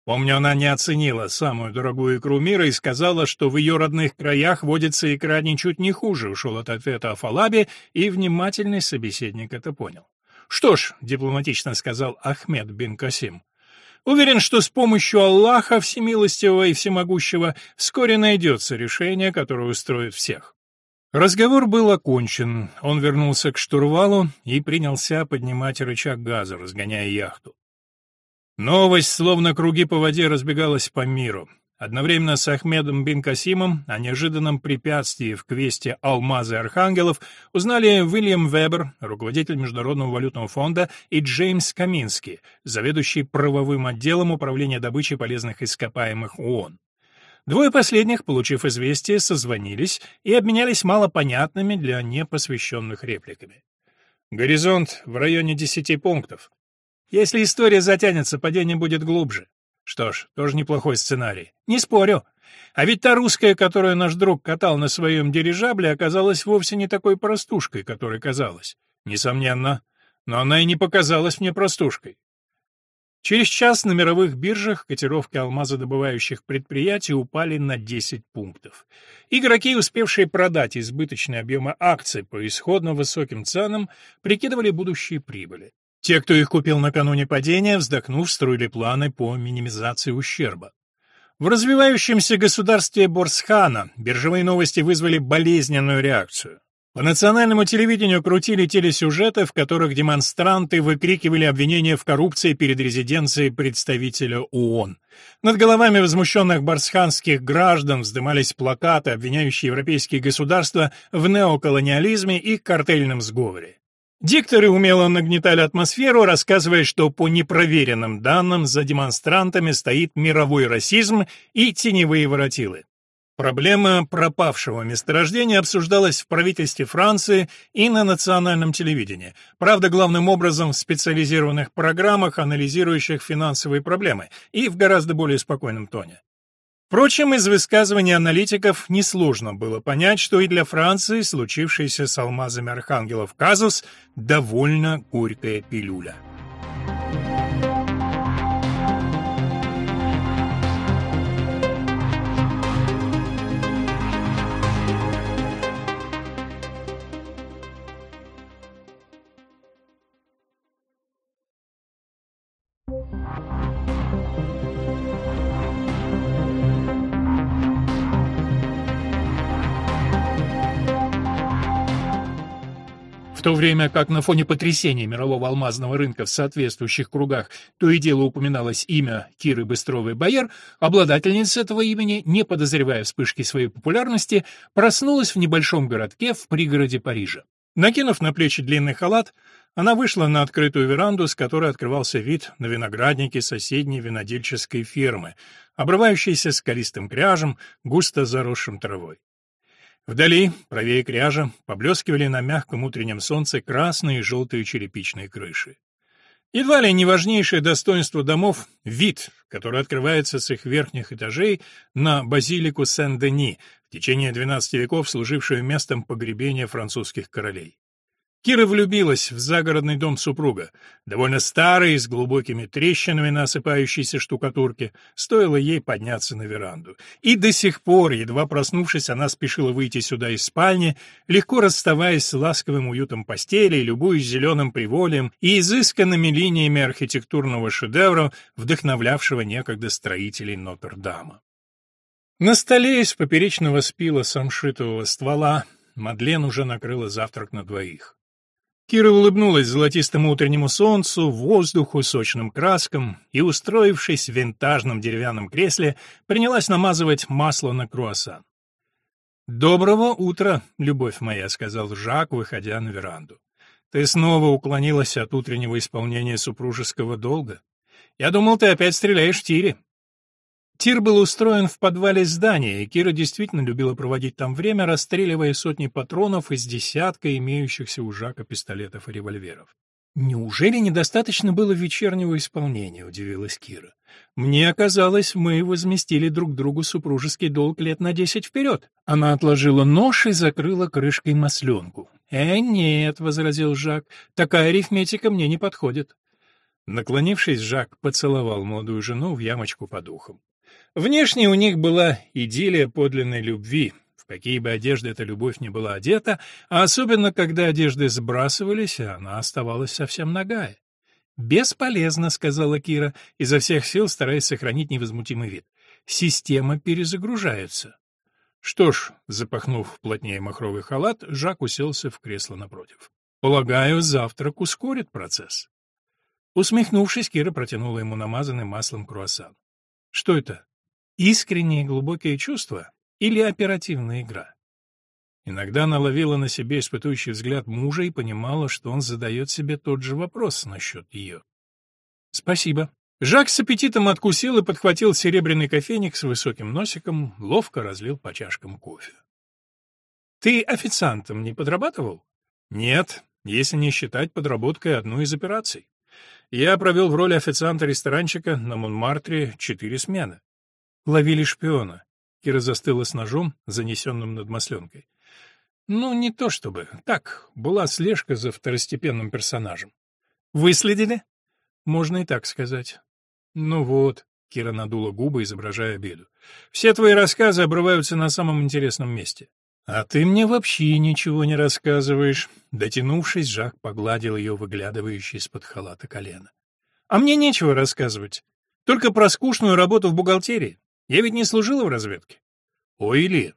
Помню, она не оценила самую дорогую икру мира и сказала, что в ее родных краях водится икра ничуть не хуже, ушел от ответа Афалаби, и внимательный собеседник это понял. «Что ж», — дипломатично сказал Ахмед бин Касим, — «уверен, что с помощью Аллаха Всемилостивого и Всемогущего вскоре найдется решение, которое устроит всех». Разговор был окончен. Он вернулся к штурвалу и принялся поднимать рычаг газа, разгоняя яхту. Новость, словно круги по воде, разбегалась по миру. Одновременно с Ахмедом бин Касимом о неожиданном препятствии в квесте «Алмазы Архангелов» узнали Уильям Вебер, руководитель Международного валютного фонда, и Джеймс Камински, заведующий правовым отделом управления добычей полезных ископаемых ООН. Двое последних, получив известие, созвонились и обменялись малопонятными для непосвященных репликами. Горизонт в районе десяти пунктов. Если история затянется, падение будет глубже. Что ж, тоже неплохой сценарий. Не спорю. А ведь та русская, которую наш друг катал на своем дирижабле, оказалась вовсе не такой простушкой, которой казалась. Несомненно. Но она и не показалась мне простушкой. Через час на мировых биржах котировки алмазодобывающих предприятий упали на 10 пунктов. Игроки, успевшие продать избыточные объемы акций по исходно высоким ценам, прикидывали будущие прибыли. Те, кто их купил накануне падения, вздохнув, строили планы по минимизации ущерба. В развивающемся государстве Борсхана биржевые новости вызвали болезненную реакцию. По национальному телевидению крутили телесюжеты, в которых демонстранты выкрикивали обвинения в коррупции перед резиденцией представителя ООН. Над головами возмущенных барсханских граждан вздымались плакаты, обвиняющие европейские государства в неоколониализме и картельном сговоре. Дикторы умело нагнетали атмосферу, рассказывая, что по непроверенным данным за демонстрантами стоит мировой расизм и теневые воротилы. Проблема пропавшего месторождения обсуждалась в правительстве Франции и на национальном телевидении. Правда, главным образом в специализированных программах, анализирующих финансовые проблемы, и в гораздо более спокойном тоне. Впрочем, из высказываний аналитиков несложно было понять, что и для Франции случившийся с алмазами архангелов казус довольно горькая пилюля. То время как на фоне потрясения мирового алмазного рынка в соответствующих кругах то и дело упоминалось имя Киры Быстровой-Бояр, обладательница этого имени, не подозревая вспышки своей популярности, проснулась в небольшом городке в пригороде Парижа. Накинув на плечи длинный халат, она вышла на открытую веранду, с которой открывался вид на виноградники соседней винодельческой фермы, обрывающиеся скалистым кряжем, густо заросшим травой. Вдали, правее кряжа, поблескивали на мягком утреннем солнце красные и желтые черепичные крыши. Едва ли не важнейшее достоинство домов — вид, который открывается с их верхних этажей на базилику Сен-Дени, в течение XII веков служившую местом погребения французских королей. Кира влюбилась в загородный дом супруга, довольно старый, с глубокими трещинами на осыпающейся штукатурке, стоило ей подняться на веранду. И до сих пор, едва проснувшись, она спешила выйти сюда из спальни, легко расставаясь с ласковым уютом постели, любуясь зеленым приволем и изысканными линиями архитектурного шедевра, вдохновлявшего некогда строителей Нотр-Дама. На столе из поперечного спила самшитового ствола Мадлен уже накрыла завтрак на двоих. Кира улыбнулась золотистому утреннему солнцу, воздуху, сочным краскам и, устроившись в винтажном деревянном кресле, принялась намазывать масло на круассан. «Доброго утра, любовь моя», — сказал Жак, выходя на веранду. «Ты снова уклонилась от утреннего исполнения супружеского долга. Я думал, ты опять стреляешь в тире». Тир был устроен в подвале здания, и Кира действительно любила проводить там время, расстреливая сотни патронов из десятка имеющихся у Жака пистолетов и револьверов. «Неужели недостаточно было вечернего исполнения?» — удивилась Кира. «Мне казалось, мы возместили друг другу супружеский долг лет на десять вперед». Она отложила нож и закрыла крышкой масленку. «Э, нет», — возразил Жак, — «такая арифметика мне не подходит». Наклонившись, Жак поцеловал молодую жену в ямочку под ухом. Внешне у них была идиллия подлинной любви, в какие бы одежды эта любовь не была одета, а особенно когда одежды сбрасывались, она оставалась совсем нагая. «Бесполезно», — сказала Кира, изо всех сил стараясь сохранить невозмутимый вид. «Система перезагружается». Что ж, запахнув плотнее махровый халат, Жак уселся в кресло напротив. «Полагаю, завтрак ускорит процесс». Усмехнувшись, Кира протянула ему намазанный маслом круассан. «Что это? Искренние глубокие чувства или оперативная игра? Иногда она ловила на себе испытующий взгляд мужа и понимала, что он задает себе тот же вопрос насчет ее. «Спасибо». Жак с аппетитом откусил и подхватил серебряный кофейник с высоким носиком, ловко разлил по чашкам кофе. «Ты официантом не подрабатывал?» «Нет, если не считать подработкой одну из операций. Я провел в роли официанта ресторанчика на Монмартре четыре смены. Ловили шпиона. Кира застыла с ножом, занесенным над масленкой. Ну, не то чтобы. Так, была слежка за второстепенным персонажем. Выследили? Можно и так сказать. Ну вот, Кира надула губы, изображая обиду. Все твои рассказы обрываются на самом интересном месте. А ты мне вообще ничего не рассказываешь. Дотянувшись, Жак погладил ее выглядывающее из-под халата колено. А мне нечего рассказывать. Только про скучную работу в бухгалтерии. Я ведь не служила в разведке. Ой, Ли.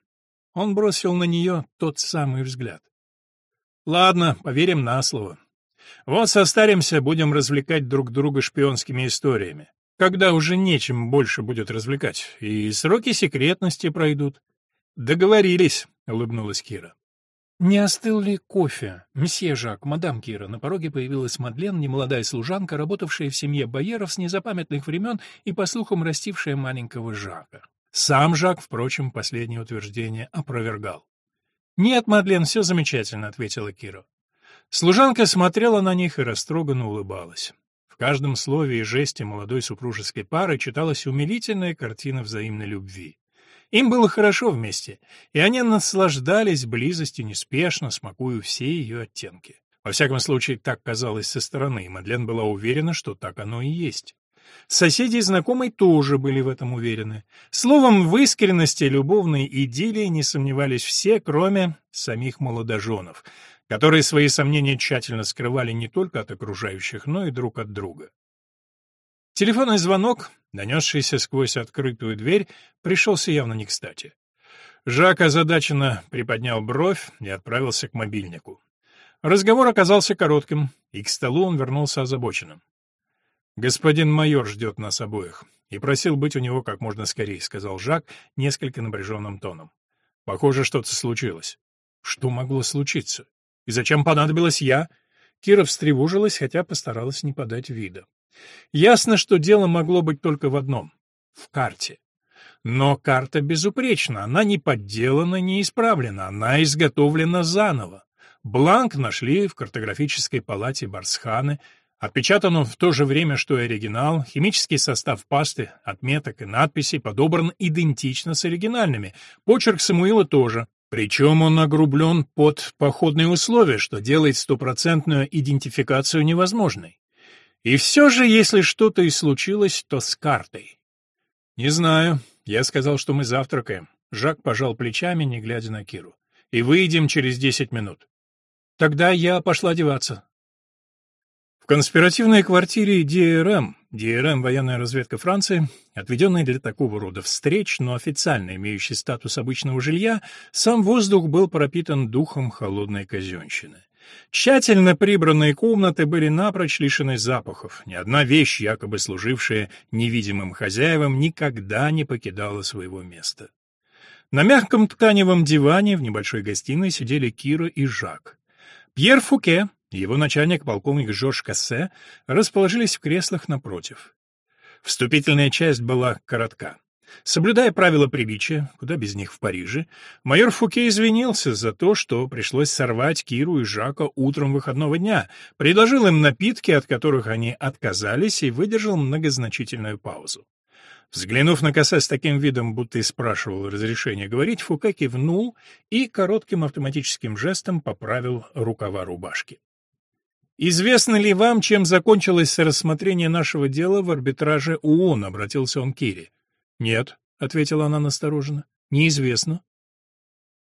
Он бросил на нее тот самый взгляд. Ладно, поверим на слово. Вот состаримся, будем развлекать друг друга шпионскими историями. Когда уже нечем больше будет развлекать, и сроки секретности пройдут. Договорились, улыбнулась Кира. «Не остыл ли кофе? Месье Жак, мадам Кира». На пороге появилась Мадлен, немолодая служанка, работавшая в семье Байеров с незапамятных времен и, по слухам, растившая маленького Жака. Сам Жак, впрочем, последнее утверждение опровергал. «Нет, Мадлен, все замечательно», — ответила Кира. Служанка смотрела на них и растроганно улыбалась. В каждом слове и жесте молодой супружеской пары читалась умилительная картина взаимной любви. Им было хорошо вместе, и они наслаждались близостью неспешно, смакуя все ее оттенки. Во всяком случае, так казалось со стороны, и Мадлен была уверена, что так оно и есть. Соседи и знакомые тоже были в этом уверены. Словом, в искренности любовной идиллии не сомневались все, кроме самих молодоженов, которые свои сомнения тщательно скрывали не только от окружающих, но и друг от друга. Телефонный звонок, донесшийся сквозь открытую дверь, пришелся явно не кстати. Жак озадаченно приподнял бровь и отправился к мобильнику. Разговор оказался коротким, и к столу он вернулся озабоченным. «Господин майор ждет нас обоих и просил быть у него как можно скорее», — сказал Жак несколько напряженным тоном. «Похоже, что-то случилось». «Что могло случиться? И зачем понадобилась я?» Кира встревожилась, хотя постаралась не подать вида. Ясно, что дело могло быть только в одном — в карте. Но карта безупречна, она не подделана, не исправлена, она изготовлена заново. Бланк нашли в картографической палате Барсханы, отпечатан он в то же время, что и оригинал, химический состав пасты, отметок и надписей подобран идентично с оригинальными, почерк Самуила тоже. Причем он огрублен под походные условия, что делает стопроцентную идентификацию невозможной. И все же, если что-то и случилось, то с картой. Не знаю. Я сказал, что мы завтракаем. Жак пожал плечами, не глядя на Киру. И выйдем через десять минут. Тогда я пошла одеваться. В конспиративной квартире ДРМ, ДРМ военная разведка Франции, отведенной для такого рода встреч, но официально имеющей статус обычного жилья, сам воздух был пропитан духом холодной казенщины. Тщательно прибранные комнаты были напрочь лишены запахов. Ни одна вещь, якобы служившая невидимым хозяевам, никогда не покидала своего места. На мягком тканевом диване в небольшой гостиной сидели Кира и Жак. Пьер Фуке его начальник, полковник Жорж Кассе, расположились в креслах напротив. Вступительная часть была коротка. Соблюдая правила приличия, куда без них в Париже, майор Фуке извинился за то, что пришлось сорвать Киру и Жака утром выходного дня, предложил им напитки, от которых они отказались, и выдержал многозначительную паузу. Взглянув на коса с таким видом, будто и спрашивал разрешения говорить, Фуке кивнул и коротким автоматическим жестом поправил рукава рубашки. «Известно ли вам, чем закончилось рассмотрение нашего дела в арбитраже ООН?» — обратился он к Кире. «Нет», — ответила она настороженно, — «неизвестно».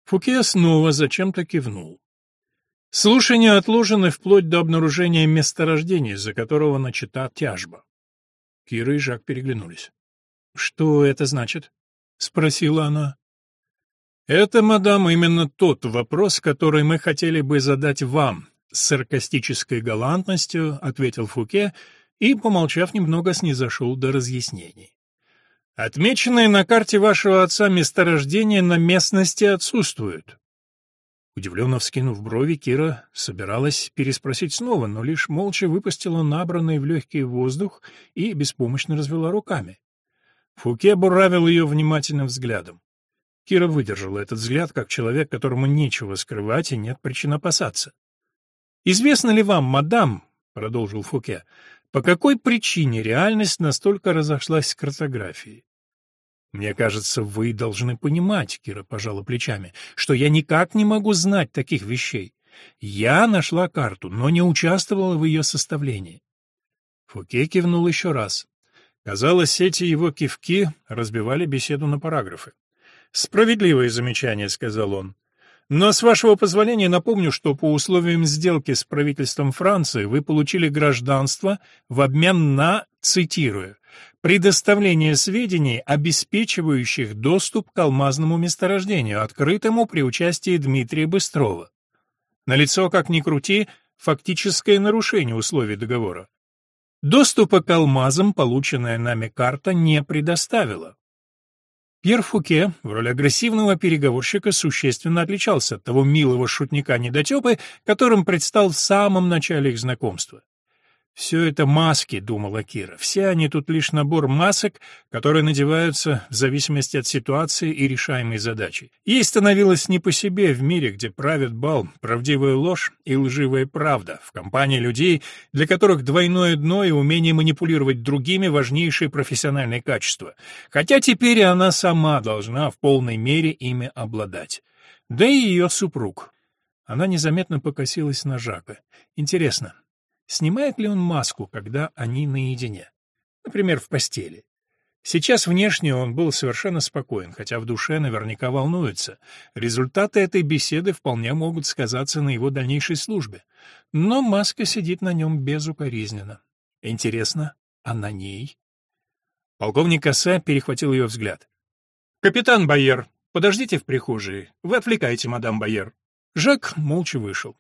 Фуке снова зачем-то кивнул. Слушания отложены вплоть до обнаружения месторождения, за которого начата тяжба. Кира и Жак переглянулись. «Что это значит?» — спросила она. «Это, мадам, именно тот вопрос, который мы хотели бы задать вам», — с саркастической галантностью ответил Фуке и, помолчав немного, снизошел до разъяснений. Отмеченные на карте вашего отца месторождения на местности отсутствуют. Удивленно вскинув брови, Кира собиралась переспросить снова, но лишь молча выпустила набранный в легкий воздух и беспомощно развела руками. Фуке буравил ее внимательным взглядом. Кира выдержала этот взгляд как человек, которому нечего скрывать и нет причин опасаться. «Известно ли вам, мадам, — продолжил Фуке, по какой причине реальность настолько разошлась с картографией? Мне кажется, вы должны понимать, Кира пожала плечами, что я никак не могу знать таких вещей. Я нашла карту, но не участвовала в ее составлении. Фуке кивнул еще раз. Казалось, эти его кивки разбивали беседу на параграфы. «Справедливое замечание», — сказал он. Но, с вашего позволения, напомню, что по условиям сделки с правительством Франции вы получили гражданство в обмен на, цитирую, предоставление сведений, обеспечивающих доступ к алмазному месторождению, открытому при участии Дмитрия Быстрова. Налицо, как ни крути, фактическое нарушение условий договора. Доступа к алмазам полученная нами карта не предоставила. Пьер Фуке в роли агрессивного переговорщика существенно отличался от того милого шутника-недотепы, которым предстал в самом начале их знакомства. «Все это маски», — думала Кира. «Все они тут лишь набор масок, которые надеваются в зависимости от ситуации и решаемой задачи». Ей становилось не по себе в мире, где правит бал правдивая ложь и лживая правда, в компании людей, для которых двойное дно и умение манипулировать другими — важнейшие профессиональные качества. Хотя теперь и она сама должна в полной мере ими обладать. Да и ее супруг. Она незаметно покосилась на Жака. Интересно, Снимает ли он маску, когда они наедине? Например, в постели. Сейчас внешне он был совершенно спокоен, хотя в душе наверняка волнуется. Результаты этой беседы вполне могут сказаться на его дальнейшей службе. Но маска сидит на нем безукоризненно. Интересно, а на ней? Полковник Кассе перехватил ее взгляд. «Капитан Байер, подождите в прихожей. Вы отвлекаете мадам Байер». Жак молча вышел.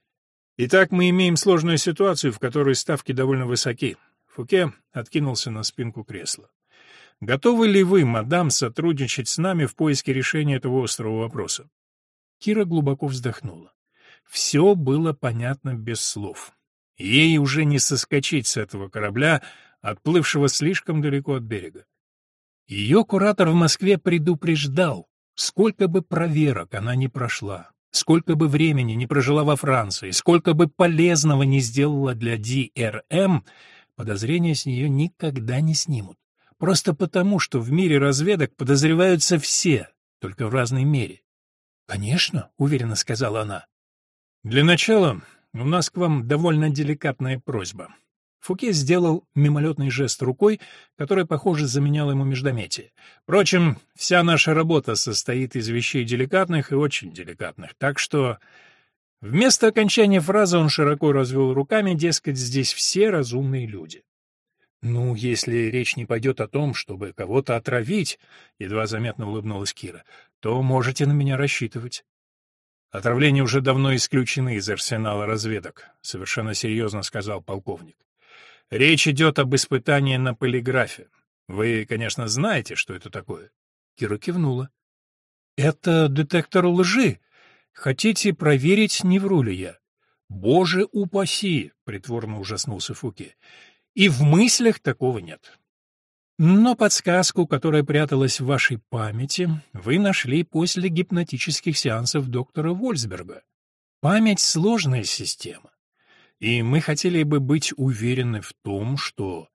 Итак, мы имеем сложную ситуацию, в которой ставки довольно высоки. Фуке откинулся на спинку кресла. Готовы ли вы, мадам, сотрудничать с нами в поиске решения этого острого вопроса? Кира глубоко вздохнула. Все было понятно без слов. Ей уже не соскочить с этого корабля, отплывшего слишком далеко от берега. Ее куратор в Москве предупреждал, сколько бы проверок она не прошла, Сколько бы времени не прожила во Франции, сколько бы полезного не сделала для ДРМ, подозрения с нее никогда не снимут. Просто потому, что в мире разведок подозреваются все, только в разной мере. «Конечно», — уверенно сказала она. «Для начала у нас к вам довольно деликатная просьба. Фуке сделал мимолетный жест рукой, который, похоже, заменял ему междометие. Впрочем, вся наша работа состоит из вещей деликатных и очень деликатных, так что... Вместо окончания фразы он широко развел руками, дескать, здесь все разумные люди. «Ну, если речь не пойдет о том, чтобы кого-то отравить», — едва заметно улыбнулась Кира, — «то можете на меня рассчитывать». «Отравления уже давно исключены из арсенала разведок», — совершенно серьезно сказал полковник. Речь идет об испытании на полиграфе. Вы, конечно, знаете, что это такое. Кира кивнула. Это детектор лжи. Хотите проверить, не вру ли я? Боже упаси, притворно ужаснулся Фуке. И в мыслях такого нет. Но подсказку, которая пряталась в вашей памяти, вы нашли после гипнотических сеансов доктора Вольсберга. Память — сложная система. И мы хотели бы быть уверены в том, что...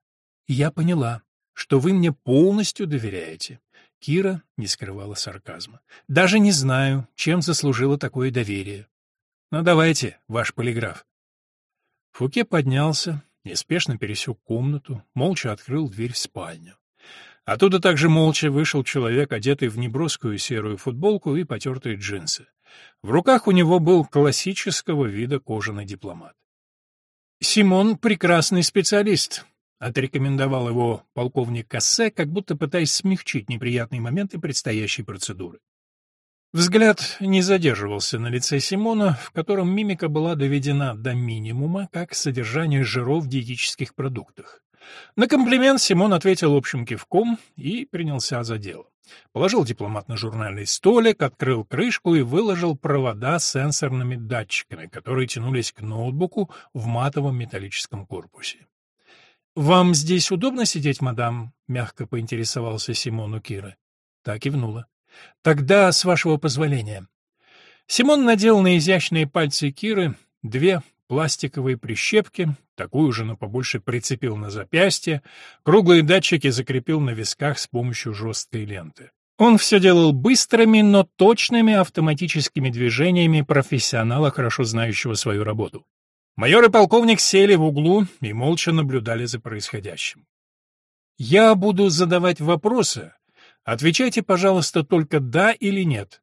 Я поняла, что вы мне полностью доверяете. Кира не скрывала сарказма. Даже не знаю, чем заслужила такое доверие. Ну, давайте, ваш полиграф. Фуке поднялся, неспешно пересек комнату, молча открыл дверь в спальню. Оттуда также молча вышел человек, одетый в неброскую серую футболку и потертые джинсы. В руках у него был классического вида кожаный дипломат. Симон — прекрасный специалист, — отрекомендовал его полковник Кассе, как будто пытаясь смягчить неприятные моменты предстоящей процедуры. Взгляд не задерживался на лице Симона, в котором мимика была доведена до минимума, как содержание жиров в диетических продуктах. На комплимент Симон ответил общим кивком и принялся за дело. Положил дипломат на журнальный столик, открыл крышку и выложил провода с сенсорными датчиками, которые тянулись к ноутбуку в матовом металлическом корпусе. «Вам здесь удобно сидеть, мадам?» — мягко поинтересовался Симон у Киры. Так и внула. «Тогда, с вашего позволения». Симон надел на изящные пальцы Киры две пластиковые прищепки, такую же, но побольше прицепил на запястье, круглые датчики закрепил на висках с помощью жесткой ленты. Он все делал быстрыми, но точными автоматическими движениями профессионала, хорошо знающего свою работу. Майор и полковник сели в углу и молча наблюдали за происходящим. «Я буду задавать вопросы. Отвечайте, пожалуйста, только «да» или «нет».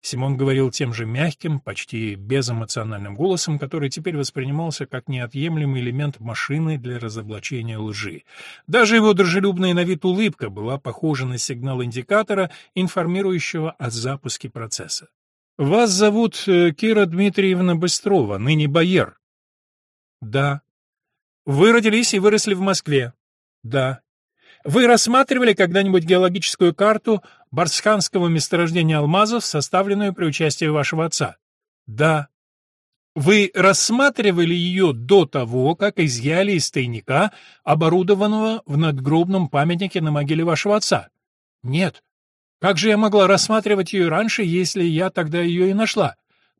Симон говорил тем же мягким, почти безэмоциональным голосом, который теперь воспринимался как неотъемлемый элемент машины для разоблачения лжи. Даже его дружелюбная на вид улыбка была похожа на сигнал индикатора, информирующего о запуске процесса. «Вас зовут э, Кира Дмитриевна Быстрова, ныне Байер?» «Да». «Вы родились и выросли в Москве?» «Да». Вы рассматривали когда-нибудь геологическую карту Барсханского месторождения алмазов, составленную при участии вашего отца? Да. Вы рассматривали ее до того, как изъяли из тайника, оборудованного в надгробном памятнике на могиле вашего отца? Нет. Как же я могла рассматривать ее раньше, если я тогда ее и нашла?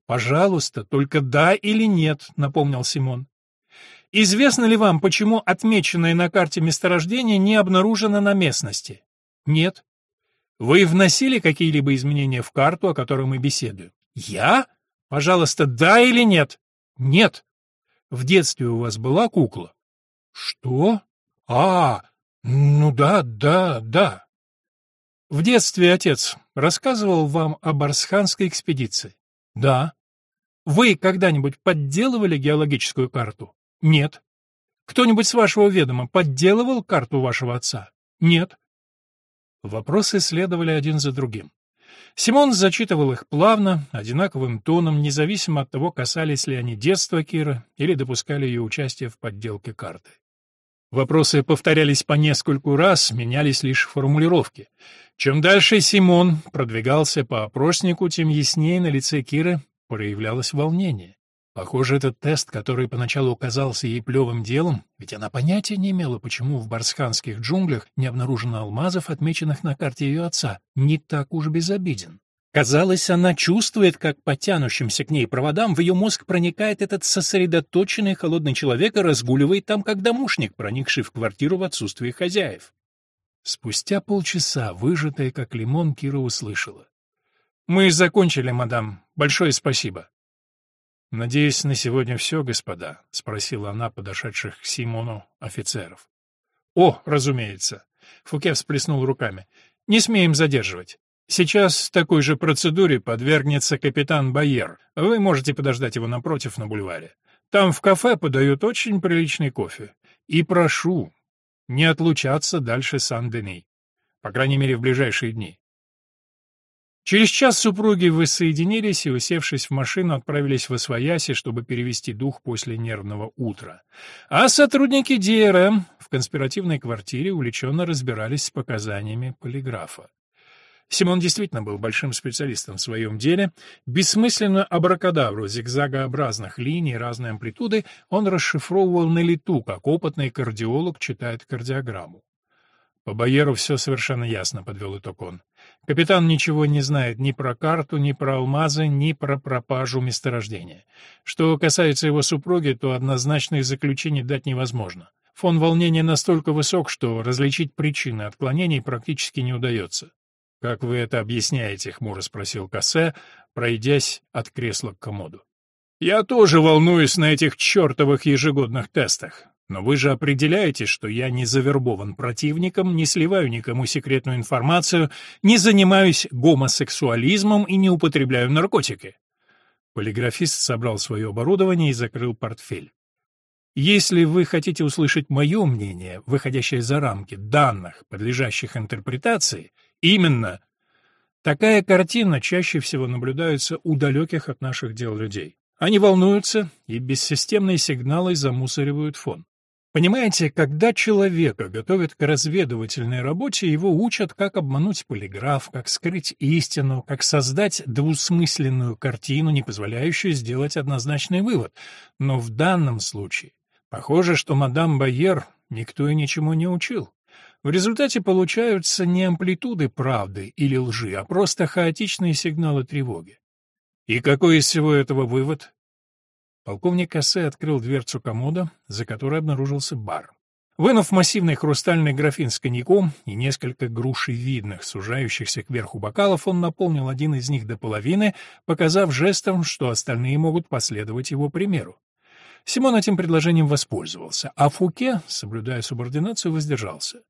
Пожалуйста, только да или нет, напомнил Симон. Известно ли вам, почему отмеченное на карте месторождение не обнаружено на местности? Нет. Вы вносили какие-либо изменения в карту, о которой мы беседуем? Я? Пожалуйста, да или нет? Нет. В детстве у вас была кукла? Что? А, ну да, да, да. В детстве отец рассказывал вам о Барсханской экспедиции? Да. Вы когда-нибудь подделывали геологическую карту? Нет. Кто-нибудь с вашего ведома подделывал карту вашего отца? Нет. Вопросы следовали один за другим. Симон зачитывал их плавно, одинаковым тоном, независимо от того, касались ли они детства Кира или допускали ее участие в подделке карты. Вопросы повторялись по нескольку раз, менялись лишь формулировки. Чем дальше Симон продвигался по опроснику, тем яснее на лице Киры проявлялось волнение. Похоже, этот тест, который поначалу казался ей плевым делом, ведь она понятия не имела, почему в барсханских джунглях не обнаружено алмазов, отмеченных на карте ее отца, не так уж безобиден. Казалось, она чувствует, как по тянущимся к ней проводам в ее мозг проникает этот сосредоточенный холодный человек и разгуливает там, как домушник, проникший в квартиру в отсутствие хозяев. Спустя полчаса, выжатая как лимон, Кира услышала. «Мы закончили, мадам. Большое спасибо». «Надеюсь, на сегодня все, господа?» — спросила она подошедших к Симону офицеров. «О, разумеется!» — Фуке всплеснул руками. «Не смеем задерживать. Сейчас такой же процедуре подвергнется капитан Байер. Вы можете подождать его напротив на бульваре. Там в кафе подают очень приличный кофе. И прошу не отлучаться дальше Сан-Дени. По крайней мере, в ближайшие дни. Через час супруги воссоединились и, усевшись в машину, отправились в Освояси, чтобы перевести дух после нервного утра. А сотрудники ДРМ в конспиративной квартире увлеченно разбирались с показаниями полиграфа. Симон действительно был большим специалистом в своем деле. Бессмысленную абракадабру зигзагообразных линий разной амплитуды он расшифровывал на лету, как опытный кардиолог читает кардиограмму. По Байеру все совершенно ясно, подвел итог он. Капитан ничего не знает ни про карту, ни про алмазы, ни про пропажу месторождения. Что касается его супруги, то однозначных заключений дать невозможно. Фон волнения настолько высок, что различить причины отклонений практически не удается. «Как вы это объясняете?» — хмуро спросил Кассе, пройдясь от кресла к комоду. «Я тоже волнуюсь на этих чертовых ежегодных тестах. Но вы же определяете, что я не завербован противником, не сливаю никому секретную информацию, не занимаюсь гомосексуализмом и не употребляю наркотики. Полиграфист собрал свое оборудование и закрыл портфель. Если вы хотите услышать мое мнение, выходящее за рамки данных, подлежащих интерпретации, именно такая картина чаще всего наблюдается у далеких от наших дел людей. Они волнуются и бессистемные сигналы замусоривают фон. Понимаете, когда человека готовят к разведывательной работе, его учат, как обмануть полиграф, как скрыть истину, как создать двусмысленную картину, не позволяющую сделать однозначный вывод. Но в данном случае похоже, что мадам Байер никто и ничему не учил. В результате получаются не амплитуды правды или лжи, а просто хаотичные сигналы тревоги. И какой из всего этого вывод? Полковник Кассе открыл дверцу комода, за которой обнаружился бар. Вынув массивный хрустальный графин с коньяком и несколько грушевидных, сужающихся кверху бокалов, он наполнил один из них до половины, показав жестом, что остальные могут последовать его примеру. Симон этим предложением воспользовался, а Фуке, соблюдая субординацию, воздержался.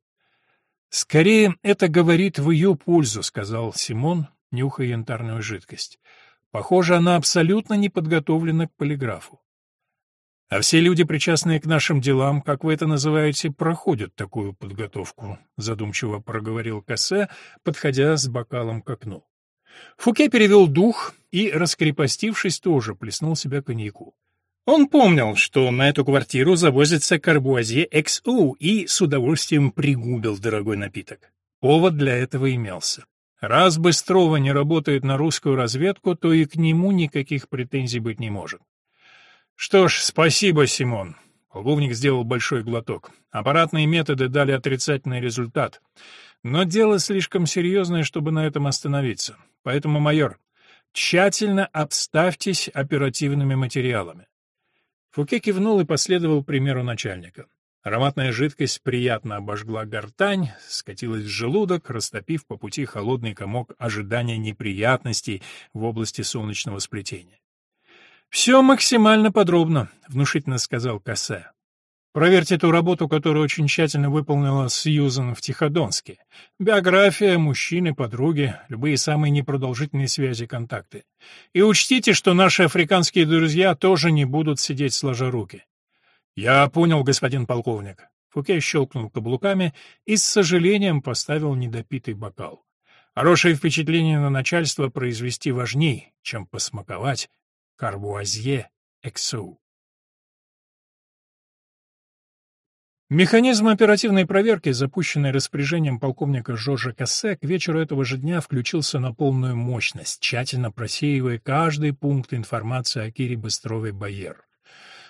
«Скорее, это говорит в ее пользу», — сказал Симон, нюхая янтарную жидкость. Похоже, она абсолютно не подготовлена к полиграфу. А все люди, причастные к нашим делам, как вы это называете, проходят такую подготовку, задумчиво проговорил Кассе, подходя с бокалом к окну. Фуке перевел дух и, раскрепостившись, тоже плеснул себя коньяку. Он помнил, что на эту квартиру завозится Карбуазье XU и с удовольствием пригубил дорогой напиток. Повод для этого имелся. Раз Быстрова не работает на русскую разведку, то и к нему никаких претензий быть не может. Что ж, спасибо, Симон. Полковник сделал большой глоток. Аппаратные методы дали отрицательный результат. Но дело слишком серьезное, чтобы на этом остановиться. Поэтому, майор, тщательно обставьтесь оперативными материалами. Фуке кивнул и последовал примеру начальника. Ароматная жидкость приятно обожгла гортань, скатилась в желудок, растопив по пути холодный комок ожидания неприятностей в области солнечного сплетения. «Все максимально подробно», — внушительно сказал Кассе. Проверьте ту работу, которую очень тщательно выполнила Сьюзан в Тиходонске. Биография, мужчины, подруги, любые самые непродолжительные связи, контакты. И учтите, что наши африканские друзья тоже не будут сидеть сложа руки. Я понял, господин полковник. Фуке щелкнул каблуками и с сожалением поставил недопитый бокал. Хорошее впечатление на начальство произвести важней, чем посмаковать карбуазье эксу. Механизм оперативной проверки, запущенный распоряжением полковника Жоржа Кассе, к вечеру этого же дня включился на полную мощность, тщательно просеивая каждый пункт информации о Кире Быстровой-Байер.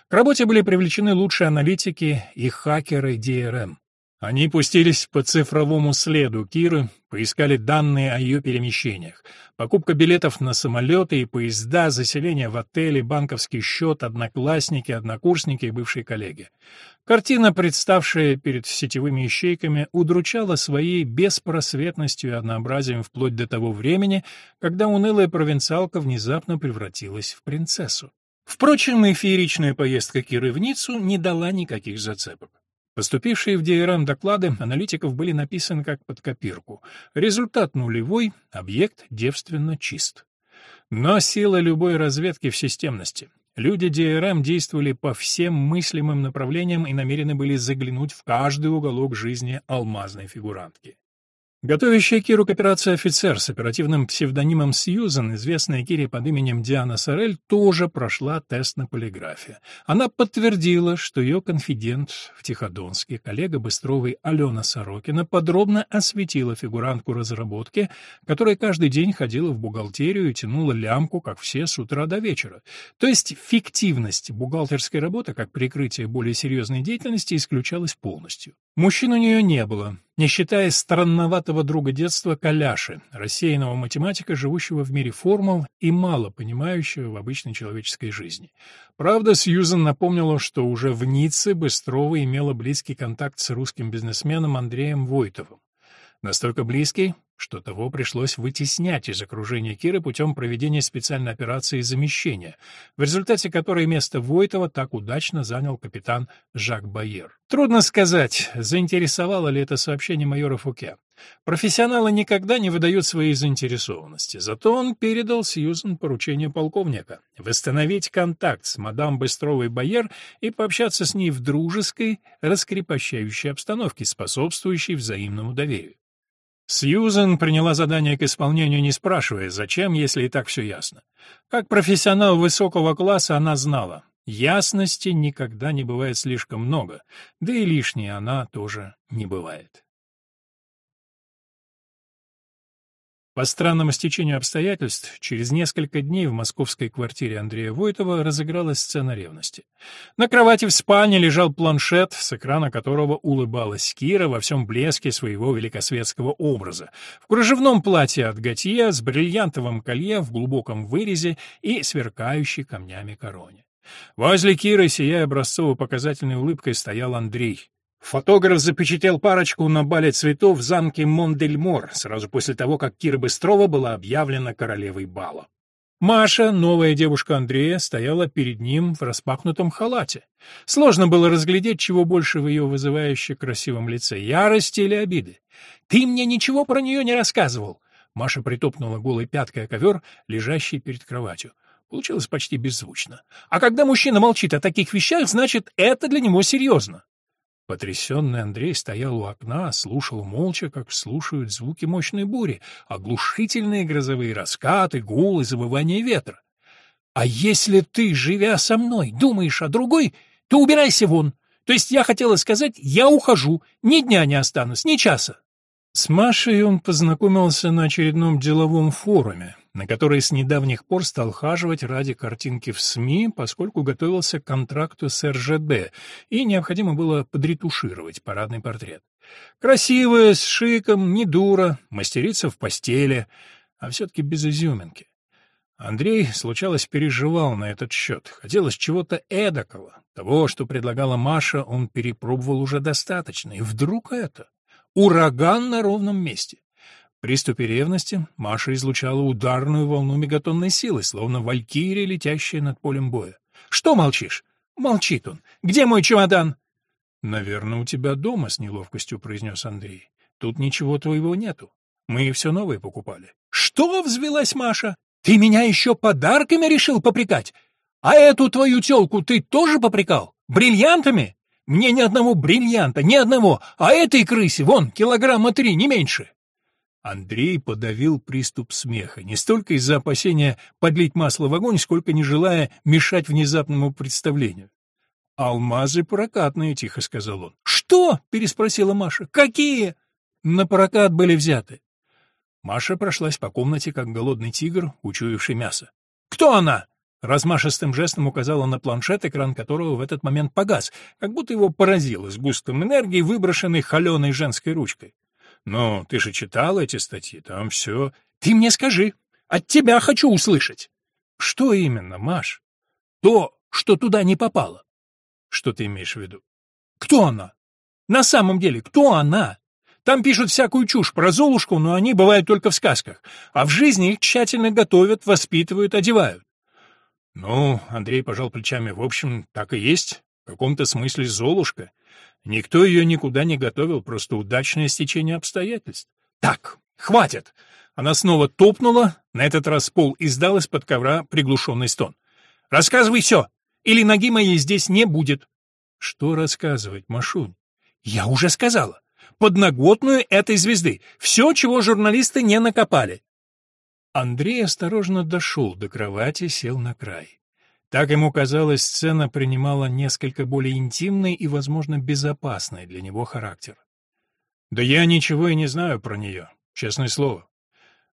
К работе были привлечены лучшие аналитики и хакеры DRM. Они пустились по цифровому следу Киры, поискали данные о ее перемещениях. Покупка билетов на самолеты и поезда, заселение в отели, банковский счет, одноклассники, однокурсники и бывшие коллеги. Картина, представшая перед сетевыми ищейками, удручала своей беспросветностью и однообразием вплоть до того времени, когда унылая провинциалка внезапно превратилась в принцессу. Впрочем, и поездка Киры в Ниццу не дала никаких зацепок. Поступившие в ДРМ доклады аналитиков были написаны как под копирку. Результат нулевой, объект девственно чист. Но сила любой разведки в системности. Люди ДРМ действовали по всем мыслимым направлениям и намерены были заглянуть в каждый уголок жизни алмазной фигурантки. Готовящая Киру к операции офицер с оперативным псевдонимом Сьюзан, известная Кире под именем Диана Сорель, тоже прошла тест на полиграфе. Она подтвердила, что ее конфидент в Тиходонске, коллега Быстровой Алена Сорокина, подробно осветила фигурантку разработки, которая каждый день ходила в бухгалтерию и тянула лямку, как все, с утра до вечера. То есть фиктивность бухгалтерской работы, как прикрытие более серьезной деятельности, исключалась полностью. Мужчин у нее не было, не считая странноватого друга детства Каляши, рассеянного математика, живущего в мире формул и мало понимающего в обычной человеческой жизни. Правда, Сьюзен напомнила, что уже в Ницце Быстрова имела близкий контакт с русским бизнесменом Андреем Войтовым. Настолько близкий, что того пришлось вытеснять из окружения Киры путем проведения специальной операции замещения, в результате которой место Войтова так удачно занял капитан Жак Байер. Трудно сказать, заинтересовало ли это сообщение майора Фуке. Профессионалы никогда не выдают своей заинтересованности, зато он передал Сьюзен поручение полковника — восстановить контакт с мадам Быстровой Байер и пообщаться с ней в дружеской, раскрепощающей обстановке, способствующей взаимному доверию. Сьюзен приняла задание к исполнению, не спрашивая, зачем, если и так все ясно. Как профессионал высокого класса она знала, ясности никогда не бывает слишком много, да и лишней она тоже не бывает. По странному стечению обстоятельств, через несколько дней в московской квартире Андрея Войтова разыгралась сцена ревности. На кровати в спальне лежал планшет, с экрана которого улыбалась Кира во всем блеске своего великосветского образа, в кружевном платье от Готье с бриллиантовым колье в глубоком вырезе и сверкающей камнями короне. Возле Киры, сияя образцово-показательной улыбкой, стоял Андрей. Фотограф запечатлел парочку на бале цветов в замке Мондельмор сразу после того, как Кира Быстрова была объявлена королевой бала. Маша, новая девушка Андрея, стояла перед ним в распахнутом халате. Сложно было разглядеть, чего больше в ее вызывающе красивом лице — ярости или обиды. «Ты мне ничего про нее не рассказывал!» Маша притопнула голой пяткой о ковер, лежащий перед кроватью. Получилось почти беззвучно. А когда мужчина молчит о таких вещах, значит, это для него серьезно. Потрясенный Андрей стоял у окна, слушал молча, как слушают звуки мощной бури, оглушительные грозовые раскаты, гул и завывание ветра. А если ты, живя со мной, думаешь о другой, то убирайся вон. То есть я хотела сказать, я ухожу, ни дня не останусь, ни часа. С Машей он познакомился на очередном деловом форуме, на который с недавних пор стал хаживать ради картинки в СМИ, поскольку готовился к контракту с РЖД, и необходимо было подретушировать парадный портрет. Красивая, с шиком, не дура, мастерица в постели, а все-таки без изюминки. Андрей, случалось, переживал на этот счет. Хотелось чего-то эдакого. Того, что предлагала Маша, он перепробовал уже достаточно. И вдруг это? Ураган на ровном месте. Приступе ревности Маша излучала ударную волну мегатонной силы, словно валькирия, летящая над полем боя. «Что молчишь?» «Молчит он. Где мой чемодан?» «Наверное, у тебя дома», — с неловкостью произнес Андрей. «Тут ничего твоего нету. Мы все новые покупали». «Что?» — взвелась Маша. Ты меня еще подарками решил попрекать? А эту твою телку ты тоже попрекал? Бриллиантами? Мне ни одного бриллианта, ни одного, а этой крысе, вон, килограмма три, не меньше. Андрей подавил приступ смеха, не столько из-за опасения подлить масло в огонь, сколько не желая мешать внезапному представлению. «Алмазы прокатные», — тихо сказал он. «Что?» — переспросила Маша. «Какие?» «На прокат были взяты. Маша прошлась по комнате, как голодный тигр, учуявший мясо. «Кто она?» Размашистым жестом указала на планшет, экран которого в этот момент погас, как будто его поразило сгустом энергии, выброшенной холеной женской ручкой. «Ну, ты же читал эти статьи, там все...» «Ты мне скажи, от тебя хочу услышать». «Что именно, Маш?» «То, что туда не попало». «Что ты имеешь в виду?» «Кто она? На самом деле, кто она?» Там пишут всякую чушь про Золушку, но они бывают только в сказках, а в жизни их тщательно готовят, воспитывают, одевают. Ну, Андрей пожал плечами, в общем, так и есть, в каком-то смысле Золушка. Никто ее никуда не готовил, просто удачное стечение обстоятельств. Так, хватит! Она снова топнула, на этот раз пол издал из-под ковра приглушенный стон. «Рассказывай все, или ноги моей здесь не будет». «Что рассказывать, Машунь?» «Я уже сказала подноготную этой звезды. Все, чего журналисты не накопали. Андрей осторожно дошел до кровати, сел на край. Так ему казалось, сцена принимала несколько более интимный и, возможно, безопасный для него характер. «Да я ничего и не знаю про нее, честное слово.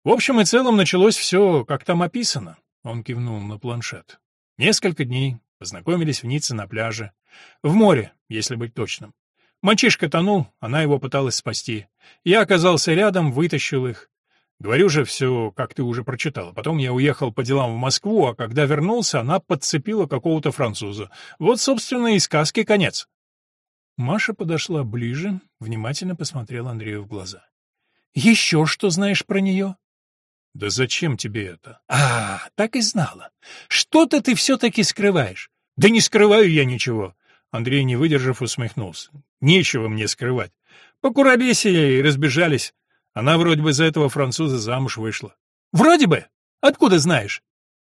В общем и целом началось все, как там описано», — он кивнул на планшет. «Несколько дней, познакомились в Ницце на пляже. В море, если быть точным. Мальчишка тонул, она его пыталась спасти. Я оказался рядом, вытащил их. Говорю же все, как ты уже прочитала. Потом я уехал по делам в Москву, а когда вернулся, она подцепила какого-то француза. Вот, собственно, и сказки конец. Маша подошла ближе, внимательно посмотрела Андрею в глаза. «Еще что знаешь про нее?» «Да зачем тебе это?» «А, так и знала. Что-то ты все-таки скрываешь». «Да не скрываю я ничего. Андрей, не выдержав, усмехнулся. «Нечего мне скрывать. Покуролись и разбежались. Она вроде бы за этого француза замуж вышла». «Вроде бы? Откуда знаешь?»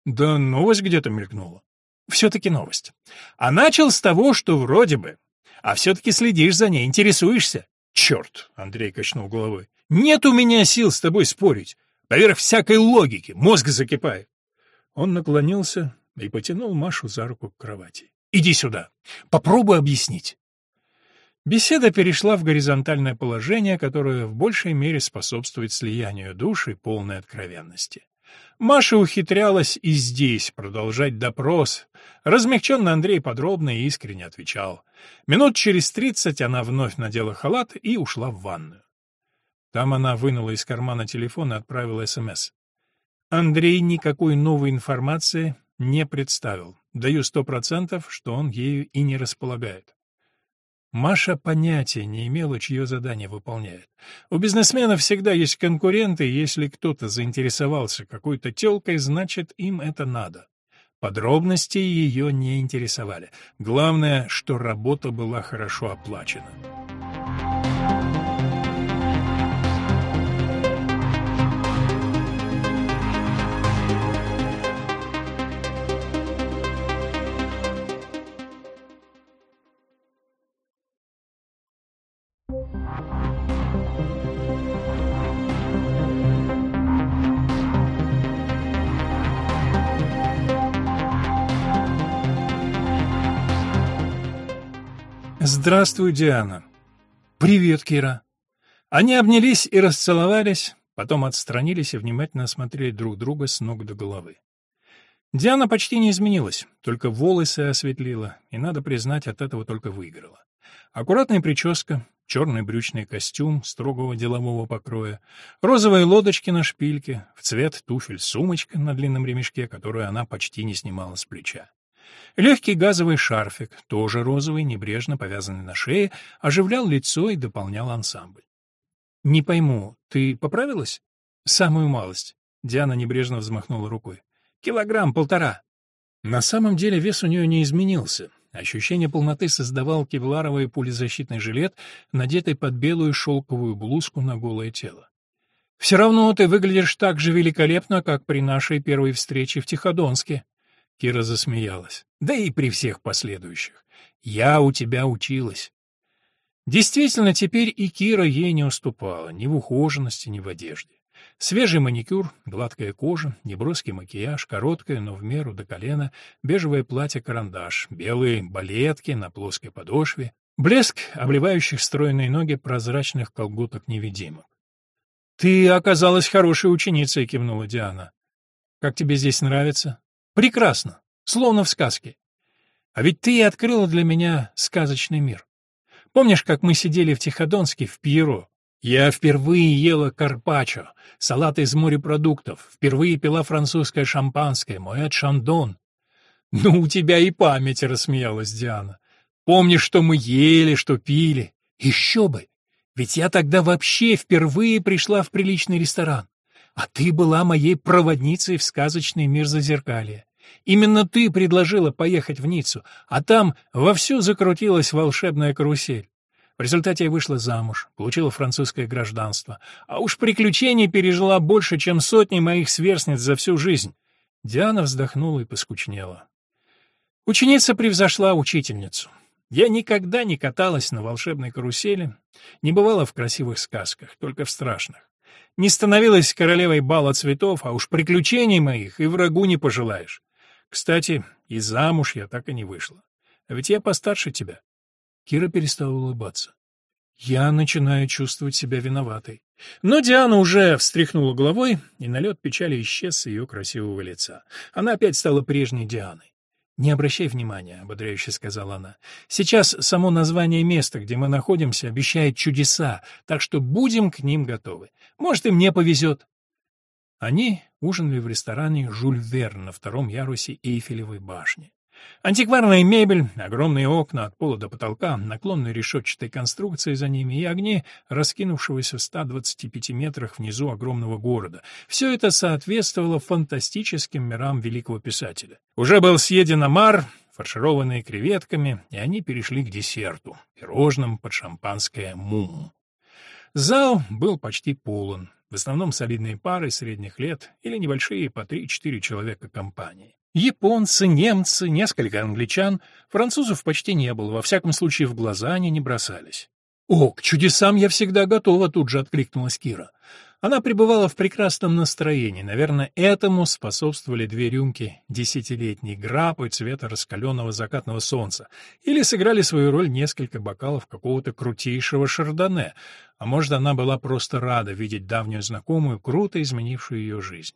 «Да новость где-то мелькнула». «Все-таки новость. А начал с того, что вроде бы. А все-таки следишь за ней, интересуешься». «Черт!» — Андрей качнул головой. «Нет у меня сил с тобой спорить. Поверх всякой логики. Мозг закипает». Он наклонился и потянул Машу за руку к кровати. Иди сюда. Попробуй объяснить. Беседа перешла в горизонтальное положение, которое в большей мере способствует слиянию душ и полной откровенности. Маша ухитрялась и здесь продолжать допрос. Размягченный Андрей подробно и искренне отвечал. Минут через тридцать она вновь надела халат и ушла в ванную. Там она вынула из кармана телефон и отправила СМС. Андрей никакой новой информации не представил. Даю сто процентов, что он ею и не располагает. Маша понятия не имела, чье задание выполняет. У бизнесменов всегда есть конкуренты, если кто-то заинтересовался какой-то телкой, значит, им это надо. Подробности ее не интересовали. Главное, что работа была хорошо оплачена. «Здравствуй, Диана». «Привет, Кира». Они обнялись и расцеловались, потом отстранились и внимательно осмотрели друг друга с ног до головы. Диана почти не изменилась, только волосы осветлила, и, надо признать, от этого только выиграла. Аккуратная прическа, черный брючный костюм строгого делового покроя, розовые лодочки на шпильке, в цвет туфель сумочка на длинном ремешке, которую она почти не снимала с плеча. Легкий газовый шарфик, тоже розовый, небрежно повязанный на шее, оживлял лицо и дополнял ансамбль. «Не пойму, ты поправилась?» «Самую малость». Диана небрежно взмахнула рукой. «Килограмм полтора». На самом деле вес у нее не изменился. Ощущение полноты создавал кевларовый пулезащитный жилет, надетый под белую шелковую блузку на голое тело. «Все равно ты выглядишь так же великолепно, как при нашей первой встрече в Тиходонске». Кира засмеялась. «Да и при всех последующих. Я у тебя училась». Действительно, теперь и Кира ей не уступала ни в ухоженности, ни в одежде. Свежий маникюр, гладкая кожа, неброский макияж, короткое, но в меру до колена, бежевое платье-карандаш, белые балетки на плоской подошве, блеск обливающих стройные ноги прозрачных колготок-невидимок. «Ты оказалась хорошей ученицей», — кивнула Диана. «Как тебе здесь нравится?» «Прекрасно, словно в сказке. А ведь ты и открыла для меня сказочный мир. Помнишь, как мы сидели в Тиходонске в Пьеро? Я впервые ела карпаччо, салат из морепродуктов, впервые пила французское шампанское, мой шандон. «Ну, у тебя и память», — рассмеялась Диана. «Помнишь, что мы ели, что пили? Еще бы! Ведь я тогда вообще впервые пришла в приличный ресторан. А ты была моей проводницей в сказочный мир Зазеркалья. Именно ты предложила поехать в Ниццу, а там вовсю закрутилась волшебная карусель. В результате я вышла замуж, получила французское гражданство, а уж приключений пережила больше, чем сотни моих сверстниц за всю жизнь. Диана вздохнула и поскучнела. Ученица превзошла учительницу. Я никогда не каталась на волшебной карусели, не бывала в красивых сказках, только в страшных. Не становилась королевой бала цветов, а уж приключений моих и врагу не пожелаешь. Кстати, и замуж я так и не вышла. А ведь я постарше тебя. Кира перестала улыбаться. Я начинаю чувствовать себя виноватой. Но Диана уже встряхнула головой, и налет печали исчез с ее красивого лица. Она опять стала прежней Дианой. «Не обращай внимания», — ободряюще сказала она. «Сейчас само название места, где мы находимся, обещает чудеса, так что будем к ним готовы. Может, и мне повезет». Они ужинали в ресторане «Жюль Верн» на втором ярусе Эйфелевой башни. Антикварная мебель, огромные окна от пола до потолка, наклонные решетчатые конструкции за ними и огни, раскинувшегося в 125 метрах внизу огромного города. Все это соответствовало фантастическим мирам великого писателя. Уже был съеден омар, фаршированные креветками, и они перешли к десерту, пирожным под шампанское «Мум». Зал был почти полон, в основном солидные пары средних лет или небольшие по 3-4 человека компании. Японцы, немцы, несколько англичан, французов почти не было, во всяком случае в глаза они не бросались. «О, к чудесам я всегда готова», — тут же откликнулась Кира. Она пребывала в прекрасном настроении. Наверное, этому способствовали две рюмки десятилетней грапы цвета раскаленного закатного солнца. Или сыграли свою роль несколько бокалов какого-то крутейшего шардоне. А может, она была просто рада видеть давнюю знакомую, круто изменившую ее жизнь.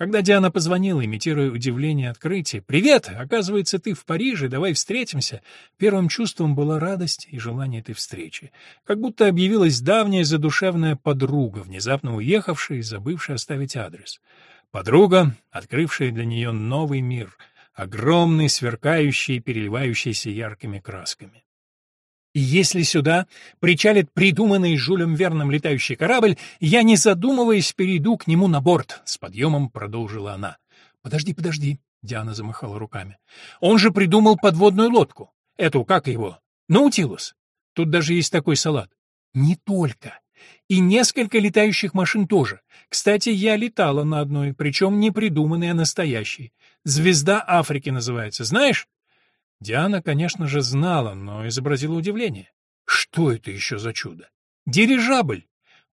Когда Диана позвонила, имитируя удивление открытия, «Привет! Оказывается, ты в Париже, давай встретимся!» Первым чувством была радость и желание этой встречи. Как будто объявилась давняя задушевная подруга, внезапно уехавшая и забывшая оставить адрес. Подруга, открывшая для нее новый мир, огромный, сверкающий и переливающийся яркими красками. И если сюда причалит придуманный Жюлем Верном летающий корабль, я, не задумываясь, перейду к нему на борт, — с подъемом продолжила она. — Подожди, подожди, — Диана замахала руками. — Он же придумал подводную лодку. Эту, как его? Наутилус. Тут даже есть такой салат. — Не только. И несколько летающих машин тоже. Кстати, я летала на одной, причем не придуманной, а настоящей. «Звезда Африки» называется, знаешь? Диана, конечно же, знала, но изобразила удивление. Что это еще за чудо? Дирижабль.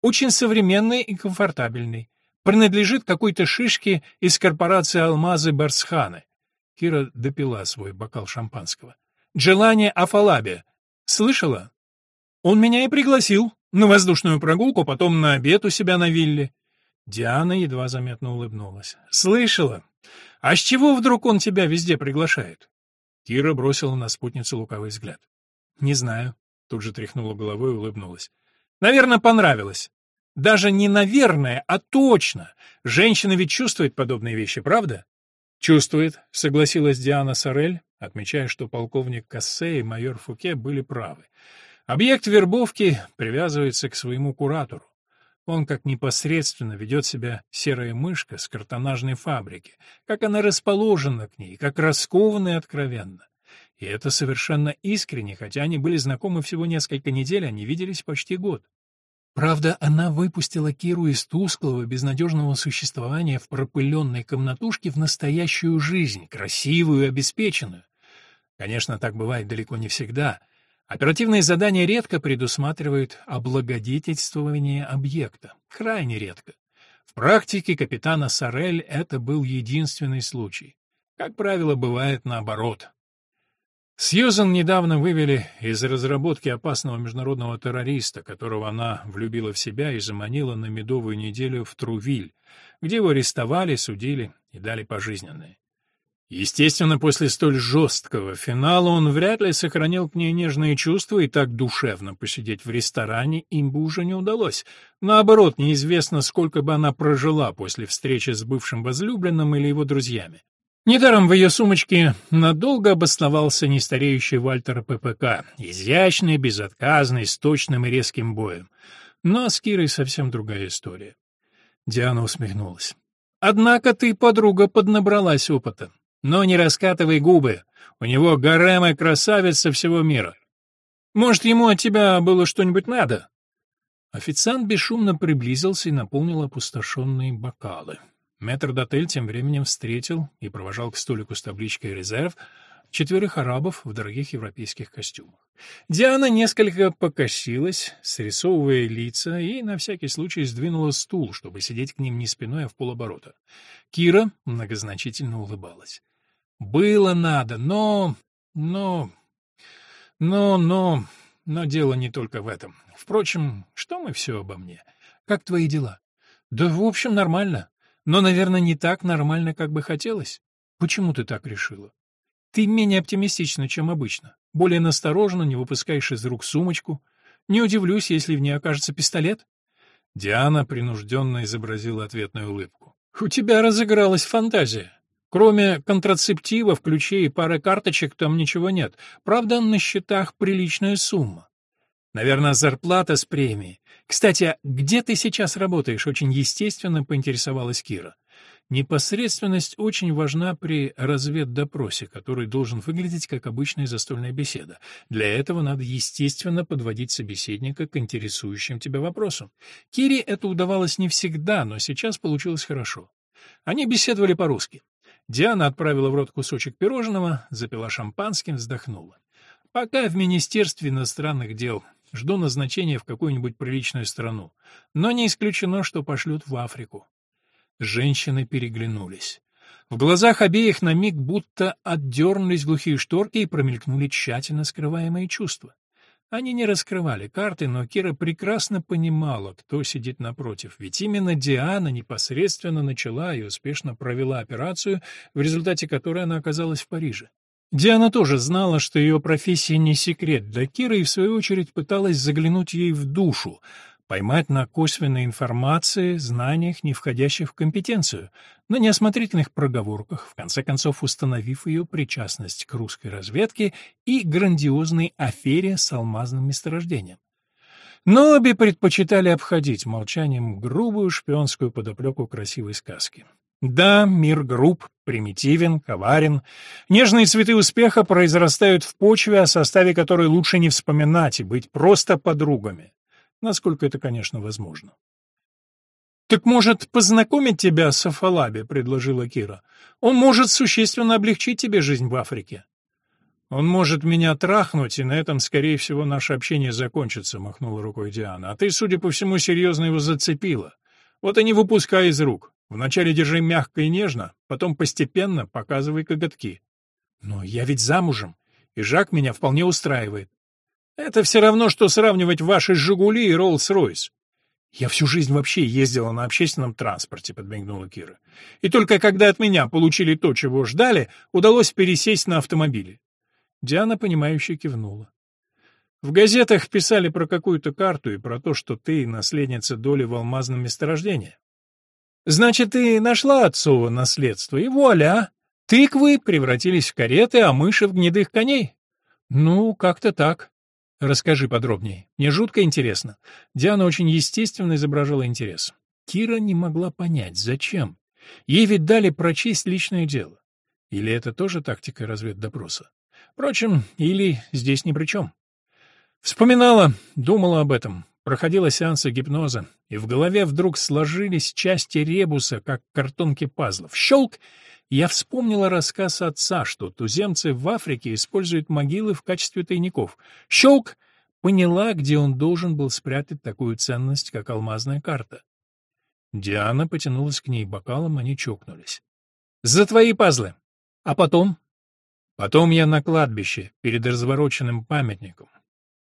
Очень современный и комфортабельный. Принадлежит какой-то шишке из корпорации «Алмазы Барсханы». Кира допила свой бокал шампанского. Джелание Афалаби. Слышала? Он меня и пригласил на воздушную прогулку, потом на обед у себя на вилле. Диана едва заметно улыбнулась. Слышала? А с чего вдруг он тебя везде приглашает? Кира бросила на спутницу лукавый взгляд. Не знаю, тут же тряхнула головой и улыбнулась. Наверное, понравилось. Даже не наверное, а точно. Женщина ведь чувствует подобные вещи, правда? Чувствует, согласилась Диана Сорель, отмечая, что полковник Кассе и майор Фуке были правы. Объект вербовки привязывается к своему куратору. Он как непосредственно ведет себя серая мышка с картонажной фабрики, как она расположена к ней, как раскована и откровенна. И это совершенно искренне, хотя они были знакомы всего несколько недель, они виделись почти год. Правда, она выпустила Киру из тусклого, безнадежного существования в пропыленной комнатушке в настоящую жизнь, красивую и обеспеченную. Конечно, так бывает далеко не всегда. Оперативные задания редко предусматривают облагодетельствование объекта. Крайне редко. В практике капитана Сорель это был единственный случай. Как правило, бывает наоборот. Сьюзан недавно вывели из разработки опасного международного террориста, которого она влюбила в себя и заманила на медовую неделю в Трувиль, где его арестовали, судили и дали пожизненное. Естественно, после столь жесткого финала он вряд ли сохранил к ней нежные чувства, и так душевно посидеть в ресторане им бы уже не удалось. Наоборот, неизвестно, сколько бы она прожила после встречи с бывшим возлюбленным или его друзьями. Недаром в ее сумочке надолго обосновался нестареющий Вальтер ППК, изящный, безотказный, с точным и резким боем. Но с Кирой совсем другая история. Диана усмехнулась. «Однако ты, подруга, поднабралась опыта. Но не раскатывай губы. У него гарем и красавица всего мира. Может, ему от тебя было что-нибудь надо?» Официант бесшумно приблизился и наполнил опустошенные бокалы. Метрдотель тем временем встретил и провожал к столику с табличкой «Резерв» четверых арабов в дорогих европейских костюмах. Диана несколько покосилась, срисовывая лица, и на всякий случай сдвинула стул, чтобы сидеть к ним не спиной, а в полоборота. Кира многозначительно улыбалась. «Было надо, но... но... но... но... но дело не только в этом. Впрочем, что мы все обо мне? Как твои дела?» «Да, в общем, нормально. Но, наверное, не так нормально, как бы хотелось. Почему ты так решила? Ты менее оптимистична, чем обычно. Более настороженно, не выпускаешь из рук сумочку. Не удивлюсь, если в ней окажется пистолет. Диана принужденно изобразила ответную улыбку. У тебя разыгралась фантазия. Кроме контрацептивов, ключей и пары карточек там ничего нет. Правда, на счетах приличная сумма. Наверное, зарплата с премией. Кстати, где ты сейчас работаешь? Очень естественно поинтересовалась Кира. Непосредственность очень важна при разведдопросе, который должен выглядеть как обычная застольная беседа. Для этого надо, естественно, подводить собеседника к интересующим тебя вопросам. Кире это удавалось не всегда, но сейчас получилось хорошо. Они беседовали по-русски. Диана отправила в рот кусочек пирожного, запила шампанским, вздохнула. Пока в Министерстве иностранных дел. Жду назначения в какую-нибудь приличную страну. Но не исключено, что пошлют в Африку. Женщины переглянулись. В глазах обеих на миг будто отдернулись глухие шторки и промелькнули тщательно скрываемые чувства. Они не раскрывали карты, но Кира прекрасно понимала, кто сидит напротив, ведь именно Диана непосредственно начала и успешно провела операцию, в результате которой она оказалась в Париже. Диана тоже знала, что ее профессия не секрет для Киры и, в свою очередь, пыталась заглянуть ей в душу, поймать на косвенной информации, знаниях, не входящих в компетенцию, на неосмотрительных проговорках, в конце концов установив ее причастность к русской разведке и грандиозной афере с алмазным месторождением. Но обе предпочитали обходить молчанием грубую шпионскую подоплеку красивой сказки. Да, мир груб, примитивен, коварен. Нежные цветы успеха произрастают в почве, о составе которой лучше не вспоминать и быть просто подругами насколько это, конечно, возможно. «Так, может, познакомить тебя с Афалаби?» — предложила Кира. «Он может существенно облегчить тебе жизнь в Африке». «Он может меня трахнуть, и на этом, скорее всего, наше общение закончится», — махнула рукой Диана. «А ты, судя по всему, серьезно его зацепила. Вот и не выпускай из рук. Вначале держи мягко и нежно, потом постепенно показывай коготки». «Но я ведь замужем, и Жак меня вполне устраивает. Это все равно, что сравнивать ваши «Жигули» и «Роллс-Ройс». «Я всю жизнь вообще ездила на общественном транспорте», — подмигнула Кира. «И только когда от меня получили то, чего ждали, удалось пересесть на автомобиле». Диана, понимающе кивнула. «В газетах писали про какую-то карту и про то, что ты наследница доли в алмазном месторождении. Значит, ты нашла отцово наследство, и вуаля! Тыквы превратились в кареты, а мыши в гнедых коней. Ну, как-то так. Расскажи подробнее. Мне жутко интересно. Диана очень естественно изображала интерес. Кира не могла понять, зачем. Ей ведь дали прочесть личное дело. Или это тоже тактика разведдопроса? Впрочем, или здесь ни при чем. Вспоминала, думала об этом, проходила сеансы гипноза, и в голове вдруг сложились части ребуса, как картонки пазлов. Щелк! Я вспомнила рассказ отца, что туземцы в Африке используют могилы в качестве тайников. Щелк! Поняла, где он должен был спрятать такую ценность, как алмазная карта. Диана потянулась к ней бокалом, они чокнулись. «За твои пазлы! А потом?» «Потом я на кладбище, перед развороченным памятником.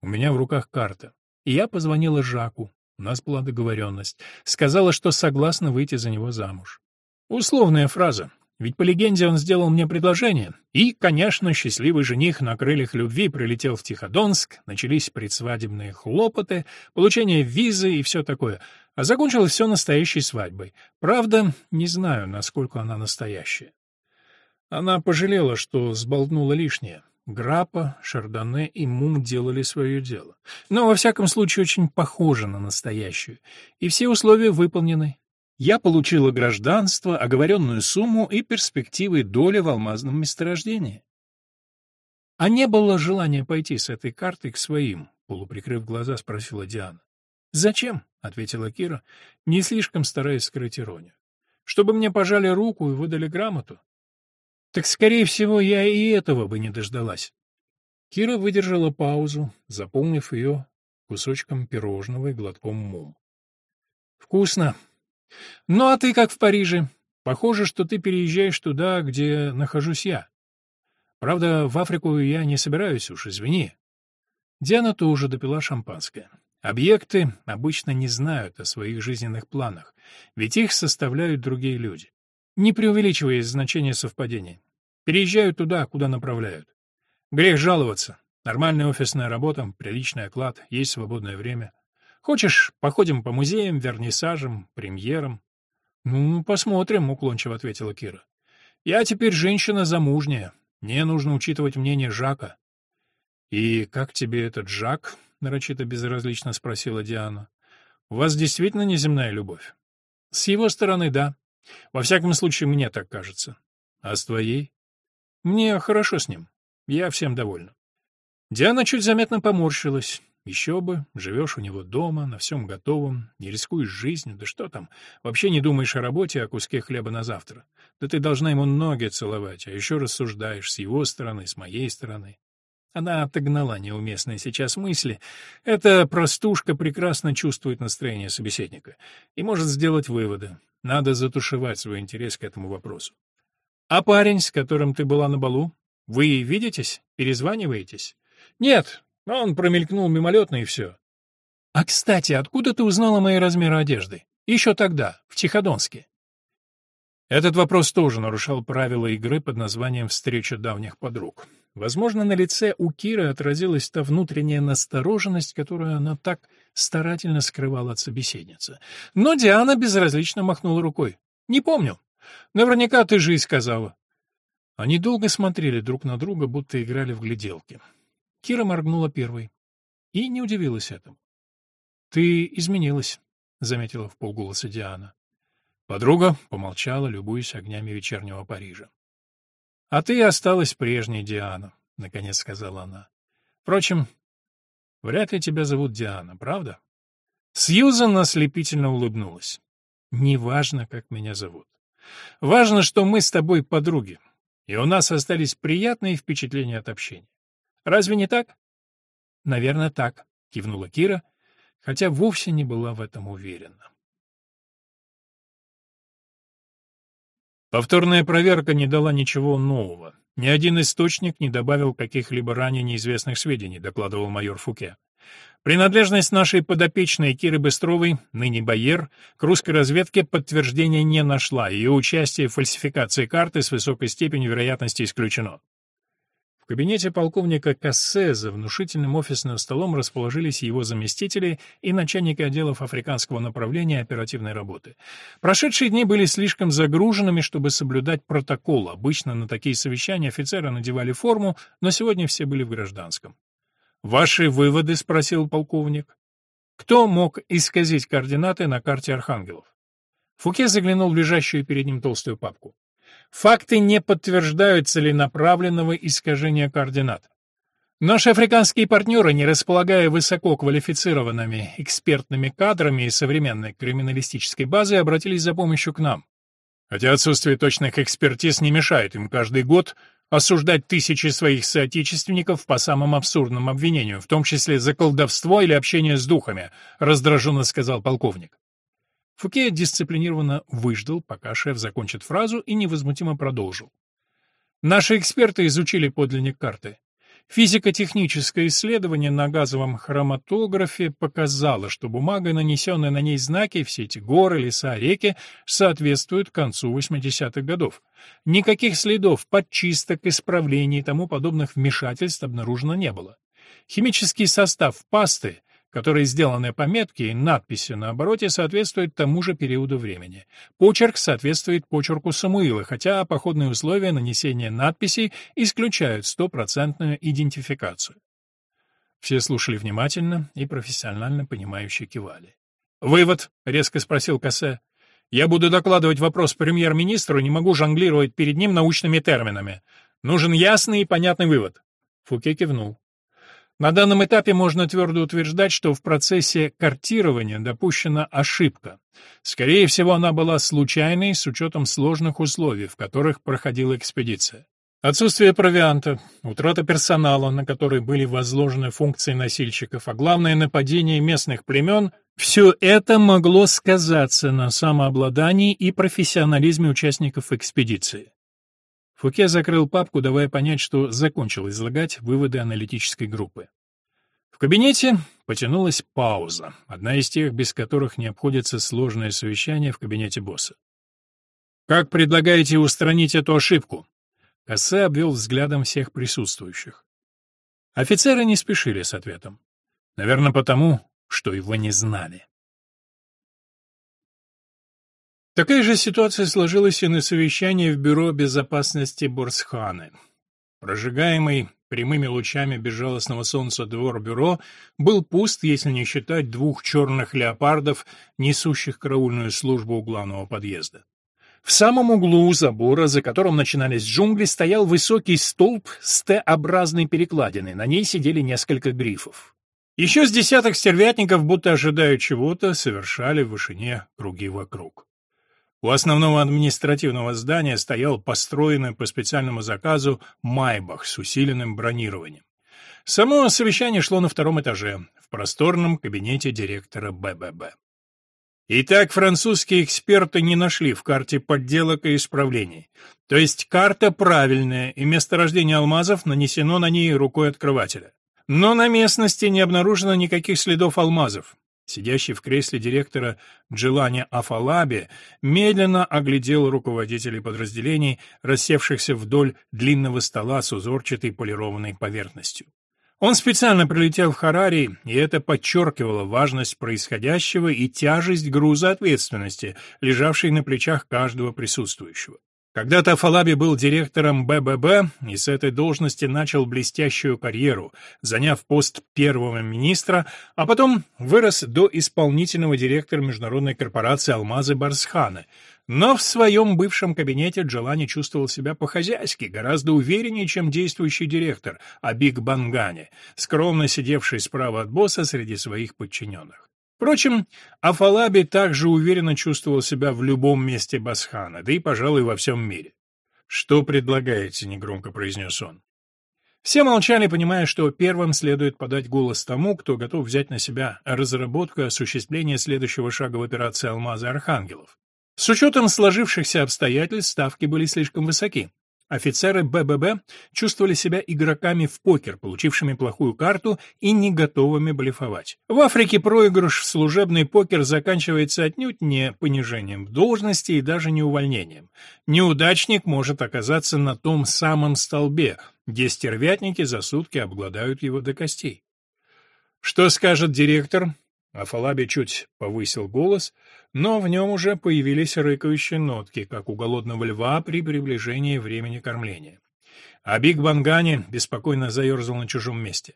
У меня в руках карта. И я позвонила Жаку, у нас была договоренность. Сказала, что согласна выйти за него замуж. Условная фраза, ведь по легенде он сделал мне предложение. И, конечно, счастливый жених на крыльях любви прилетел в Тиходонск, начались предсвадебные хлопоты, получение визы и все такое. А закончилось все настоящей свадьбой. Правда, не знаю, насколько она настоящая. Она пожалела, что сболтнула лишнее. Граппа, Шардоне и Мум делали свое дело. Но, во всяком случае, очень похоже на настоящую. И все условия выполнены. Я получила гражданство, оговоренную сумму и перспективы доли в алмазном месторождении. А не было желания пойти с этой картой к своим, полуприкрыв глаза, спросила Диана. Зачем? ответила Кира, не слишком стараясь скрыть иронию. Чтобы мне пожали руку и выдали грамоту. Так, скорее всего, я и этого бы не дождалась. Кира выдержала паузу, заполнив ее кусочком пирожного и глотком мум. «Вкусно», ну а ты как в Париже? Похоже, что ты переезжаешь туда, где нахожусь я. Правда, в Африку я не собираюсь уж, извини. Диана тоже допила шампанское. Объекты обычно не знают о своих жизненных планах, ведь их составляют другие люди. Не преувеличивая значение совпадений. Переезжают туда, куда направляют. Грех жаловаться. Нормальная офисная работа, приличный оклад, есть свободное время. Хочешь, походим по музеям, вернисажам, премьерам? Ну, посмотрим, уклончиво ответила Кира. Я теперь женщина замужняя. Мне нужно учитывать мнение Жака. И как тебе этот Жак? нарочито безразлично спросила Диана. У вас действительно неземная любовь? С его стороны, да. Во всяком случае, мне так кажется. А с твоей? Мне хорошо с ним. Я всем довольна. Диана чуть заметно поморщилась. Еще бы, живешь у него дома, на всем готовом, не рискуешь жизнью, да что там, вообще не думаешь о работе, о куске хлеба на завтра. Да ты должна ему ноги целовать, а еще рассуждаешь с его стороны, с моей стороны. Она отогнала неуместные сейчас мысли. Эта простушка прекрасно чувствует настроение собеседника и может сделать выводы. Надо затушевать свой интерес к этому вопросу. «А парень, с которым ты была на балу? Вы видитесь? Перезваниваетесь?» «Нет, он промелькнул мимолетно и все. А, кстати, откуда ты узнала мои размеры одежды? Еще тогда, в Тиходонске. Этот вопрос тоже нарушал правила игры под названием «Встреча давних подруг». Возможно, на лице у Киры отразилась та внутренняя настороженность, которую она так старательно скрывала от собеседницы. Но Диана безразлично махнула рукой. «Не помню. Наверняка ты же и сказала». Они долго смотрели друг на друга, будто играли в гляделки. Кира моргнула первой и не удивилась этому. «Ты изменилась», — заметила в полголоса Диана. Подруга помолчала, любуясь огнями вечернего Парижа. «А ты осталась прежней, Диана», — наконец сказала она. «Впрочем, вряд ли тебя зовут Диана, правда?» Сьюзан ослепительно улыбнулась. «Неважно, как меня зовут. Важно, что мы с тобой подруги, и у нас остались приятные впечатления от общения. Разве не так? Наверное, так, кивнула Кира, хотя вовсе не была в этом уверена. Повторная проверка не дала ничего нового. Ни один источник не добавил каких-либо ранее неизвестных сведений, докладывал майор Фуке. Принадлежность нашей подопечной Киры Быстровой, ныне Байер, к русской разведке подтверждения не нашла, ее участие в фальсификации карты с высокой степенью вероятности исключено. Кабинете полковника Кассе за внушительным офисным столом расположились его заместители и начальники отделов африканского направления оперативной работы. Прошедшие дни были слишком загруженными, чтобы соблюдать протокол. Обычно на такие совещания офицеры надевали форму, но сегодня все были в гражданском. «Ваши выводы?» — спросил полковник. «Кто мог исказить координаты на карте архангелов?» Фуке заглянул в лежащую перед ним толстую папку. «Факты не подтверждают целенаправленного искажения координат. Наши африканские партнеры, не располагая высоко квалифицированными экспертными кадрами и современной криминалистической базой, обратились за помощью к нам. Хотя отсутствие точных экспертиз не мешает им каждый год осуждать тысячи своих соотечественников по самым абсурдным обвинениям, в том числе за колдовство или общение с духами, раздраженно сказал полковник. Фуке дисциплинированно выждал, пока шеф закончит фразу, и невозмутимо продолжил. Наши эксперты изучили подлинник карты. Физико-техническое исследование на газовом хроматографе показало, что бумага, нанесенная на ней знаки, все эти горы, леса, реки, соответствуют концу 80-х годов. Никаких следов подчисток, исправлений и тому подобных вмешательств обнаружено не было. Химический состав пасты которые сделаны пометки и надписи на обороте соответствуют тому же периоду времени. Почерк соответствует почерку Самуила, хотя походные условия нанесения надписей исключают стопроцентную идентификацию. Все слушали внимательно и профессионально понимающе кивали. «Вывод?» — резко спросил Кассе. «Я буду докладывать вопрос премьер-министру, не могу жонглировать перед ним научными терминами. Нужен ясный и понятный вывод». Фуке кивнул. На данном этапе можно твердо утверждать, что в процессе картирования допущена ошибка. Скорее всего, она была случайной с учетом сложных условий, в которых проходила экспедиция. Отсутствие провианта, утрата персонала, на который были возложены функции носильщиков, а главное нападение местных племен – все это могло сказаться на самообладании и профессионализме участников экспедиции. Фуке закрыл папку, давая понять, что закончил излагать выводы аналитической группы. В кабинете потянулась пауза, одна из тех, без которых не обходится сложное совещание в кабинете босса. «Как предлагаете устранить эту ошибку?» Кассе обвел взглядом всех присутствующих. Офицеры не спешили с ответом. Наверное, потому, что его не знали. Такая же ситуация сложилась и на совещании в Бюро безопасности Борсханы. Прожигаемый прямыми лучами безжалостного солнца двор бюро был пуст, если не считать двух черных леопардов, несущих караульную службу у главного подъезда. В самом углу забора, за которым начинались джунгли, стоял высокий столб с Т-образной перекладиной, на ней сидели несколько грифов. Еще с десяток стервятников, будто ожидая чего-то, совершали в вышине круги вокруг. У основного административного здания стоял построенный по специальному заказу «Майбах» с усиленным бронированием. Само совещание шло на втором этаже, в просторном кабинете директора БББ. Итак, французские эксперты не нашли в карте подделок и исправлений. То есть карта правильная, и месторождение алмазов нанесено на ней рукой открывателя. Но на местности не обнаружено никаких следов алмазов. Сидящий в кресле директора Джилани Афалаби медленно оглядел руководителей подразделений, рассевшихся вдоль длинного стола с узорчатой полированной поверхностью. Он специально прилетел в Харари, и это подчеркивало важность происходящего и тяжесть груза ответственности, лежавшей на плечах каждого присутствующего. Когда-то Фалаби был директором БББ и с этой должности начал блестящую карьеру, заняв пост первого министра, а потом вырос до исполнительного директора международной корпорации «Алмазы Барсханы». Но в своем бывшем кабинете Джолани чувствовал себя по-хозяйски, гораздо увереннее, чем действующий директор Абиг Бангани, скромно сидевший справа от босса среди своих подчиненных. Впрочем, Афалаби также уверенно чувствовал себя в любом месте Басхана, да и, пожалуй, во всем мире. «Что предлагаете?» — негромко произнес он. Все молчали, понимая, что первым следует подать голос тому, кто готов взять на себя разработку и осуществление следующего шага в операции «Алмазы Архангелов». С учетом сложившихся обстоятельств ставки были слишком высоки. Офицеры БББ чувствовали себя игроками в покер, получившими плохую карту и не готовыми блефовать. В Африке проигрыш в служебный покер заканчивается отнюдь не понижением в должности и даже не увольнением. Неудачник может оказаться на том самом столбе, где стервятники за сутки обгладают его до костей. Что скажет директор? Афалаби чуть повысил голос, но в нем уже появились рыкающие нотки, как у голодного льва при приближении времени кормления. А Биг Бангани беспокойно заерзал на чужом месте.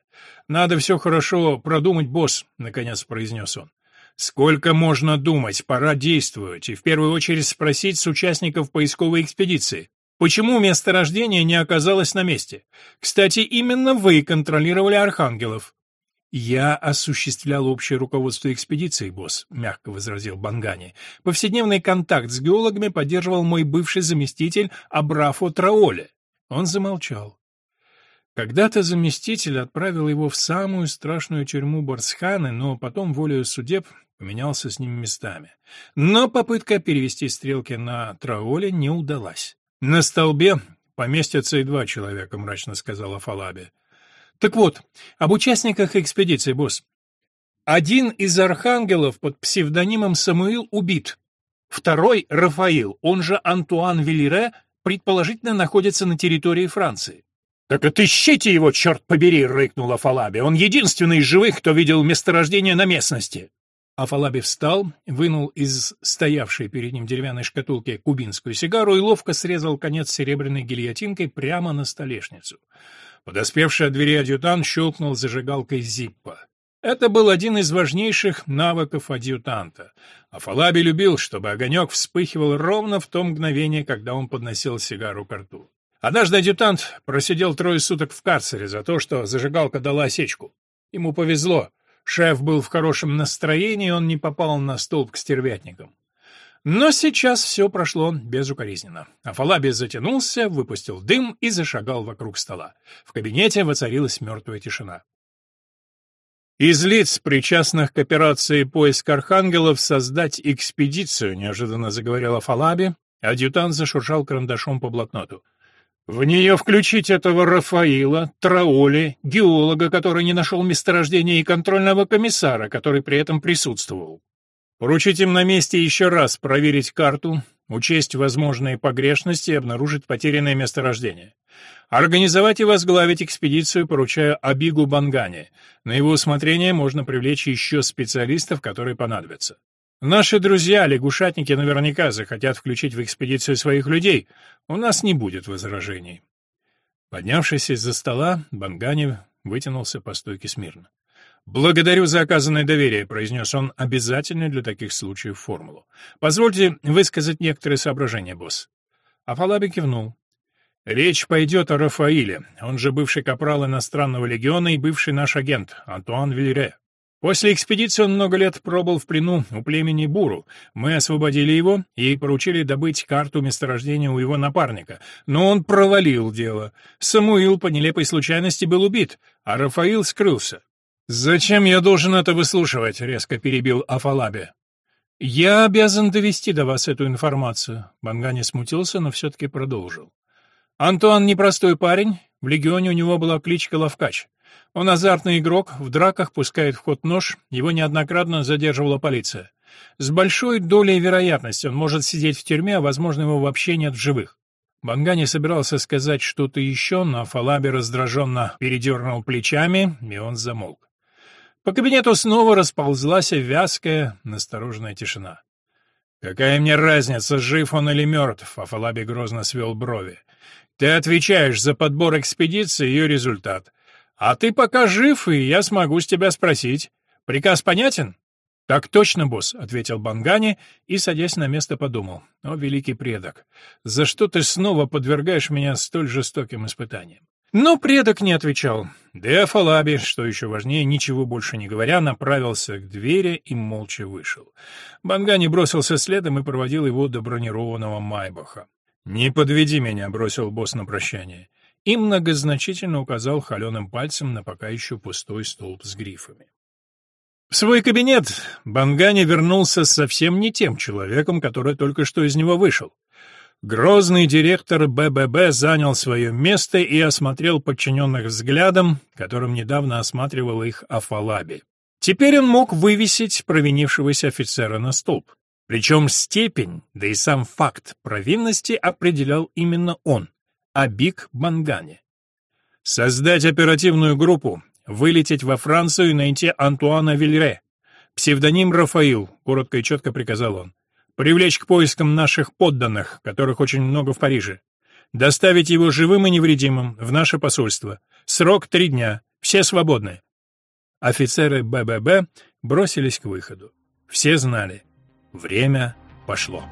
«Надо все хорошо продумать, босс», — наконец произнес он. «Сколько можно думать? Пора действовать, и в первую очередь спросить с участников поисковой экспедиции. Почему месторождение не оказалось на месте? Кстати, именно вы контролировали архангелов. «Я осуществлял общее руководство экспедицией, босс», — мягко возразил Бангани. «Повседневный контакт с геологами поддерживал мой бывший заместитель Абрафо Траоле». Он замолчал. Когда-то заместитель отправил его в самую страшную тюрьму Барсханы, но потом, волею судеб, поменялся с ним местами. Но попытка перевести стрелки на Траоле не удалась. «На столбе поместятся и два человека», — мрачно сказала Фалаби. Так вот, об участниках экспедиции, босс. Один из архангелов под псевдонимом Самуил убит. Второй, Рафаил, он же Антуан Велире, предположительно находится на территории Франции. «Так отыщите его, черт побери!» — рыкнула Фалаби. «Он единственный из живых, кто видел месторождение на местности!» Афалаби встал, вынул из стоявшей перед ним деревянной шкатулки кубинскую сигару и ловко срезал конец серебряной гильотинкой прямо на столешницу. Подоспевший от двери адъютант щелкнул зажигалкой Зиппа. Это был один из важнейших навыков адъютанта. Афалаби любил, чтобы огонек вспыхивал ровно в то мгновение, когда он подносил сигару к рту. Однажды адъютант просидел трое суток в карцере за то, что зажигалка дала осечку. Ему повезло. Шеф был в хорошем настроении, он не попал на столб к стервятникам. Но сейчас все прошло безукоризненно. Афалаби затянулся, выпустил дым и зашагал вокруг стола. В кабинете воцарилась мертвая тишина. Из лиц, причастных к операции «Поиск архангелов», создать экспедицию, неожиданно заговорил Афалаби. Адъютант зашуршал карандашом по блокноту. В нее включить этого Рафаила, Траули, геолога, который не нашел месторождения, и контрольного комиссара, который при этом присутствовал. Поручить им на месте еще раз проверить карту, учесть возможные погрешности и обнаружить потерянное месторождение. Организовать и возглавить экспедицию поручаю Абигу Бангане. На его усмотрение можно привлечь еще специалистов, которые понадобятся. Наши друзья, лягушатники, наверняка захотят включить в экспедицию своих людей. У нас не будет возражений. Поднявшись из-за стола, Бангани вытянулся по стойке смирно. «Благодарю за оказанное доверие», — произнес он обязательную для таких случаев формулу. «Позвольте высказать некоторые соображения, босс». Афалаби кивнул. «Речь пойдет о Рафаиле, он же бывший капрал иностранного легиона и бывший наш агент, Антуан Вильре. После экспедиции он много лет пробыл в плену у племени Буру. Мы освободили его и поручили добыть карту месторождения у его напарника. Но он провалил дело. Самуил по нелепой случайности был убит, а Рафаил скрылся. «Зачем я должен это выслушивать?» — резко перебил Афалаби. «Я обязан довести до вас эту информацию». Бангани смутился, но все-таки продолжил. «Антуан непростой парень, в легионе у него была кличка Лавкач. Он азартный игрок, в драках пускает в ход нож, его неоднократно задерживала полиция. С большой долей вероятности он может сидеть в тюрьме, а, возможно, его вообще нет в живых. Бангани собирался сказать что-то еще, но Фалаби раздраженно передернул плечами, и он замолк. По кабинету снова расползлась вязкая, настороженная тишина. «Какая мне разница, жив он или мертв?» — Афалаби грозно свел брови. «Ты отвечаешь за подбор экспедиции и ее результат. А ты пока жив, и я смогу с тебя спросить. Приказ понятен?» «Так точно, босс», — ответил Бангани и, садясь на место, подумал. «О, великий предок, за что ты снова подвергаешь меня столь жестоким испытаниям?» Но предок не отвечал. Деофалаби, что еще важнее, ничего больше не говоря, направился к двери и молча вышел. Бангани бросился следом и проводил его до бронированного Майбаха. «Не подведи меня», — бросил босс на прощание. И многозначительно указал холеным пальцем на пока еще пустой столб с грифами. В свой кабинет Бангани вернулся совсем не тем человеком, который только что из него вышел. Грозный директор БББ занял свое место и осмотрел подчиненных взглядом, которым недавно осматривал их Афалаби. Теперь он мог вывесить провинившегося офицера на столб. Причем степень, да и сам факт провинности определял именно он, Абик Бангани. Создать оперативную группу, вылететь во Францию и найти Антуана Вильре. Псевдоним Рафаил, коротко и четко приказал он. Привлечь к поискам наших подданных, которых очень много в Париже. Доставить его живым и невредимым в наше посольство. Срок три дня. Все свободны. Офицеры БББ бросились к выходу. Все знали. Время пошло.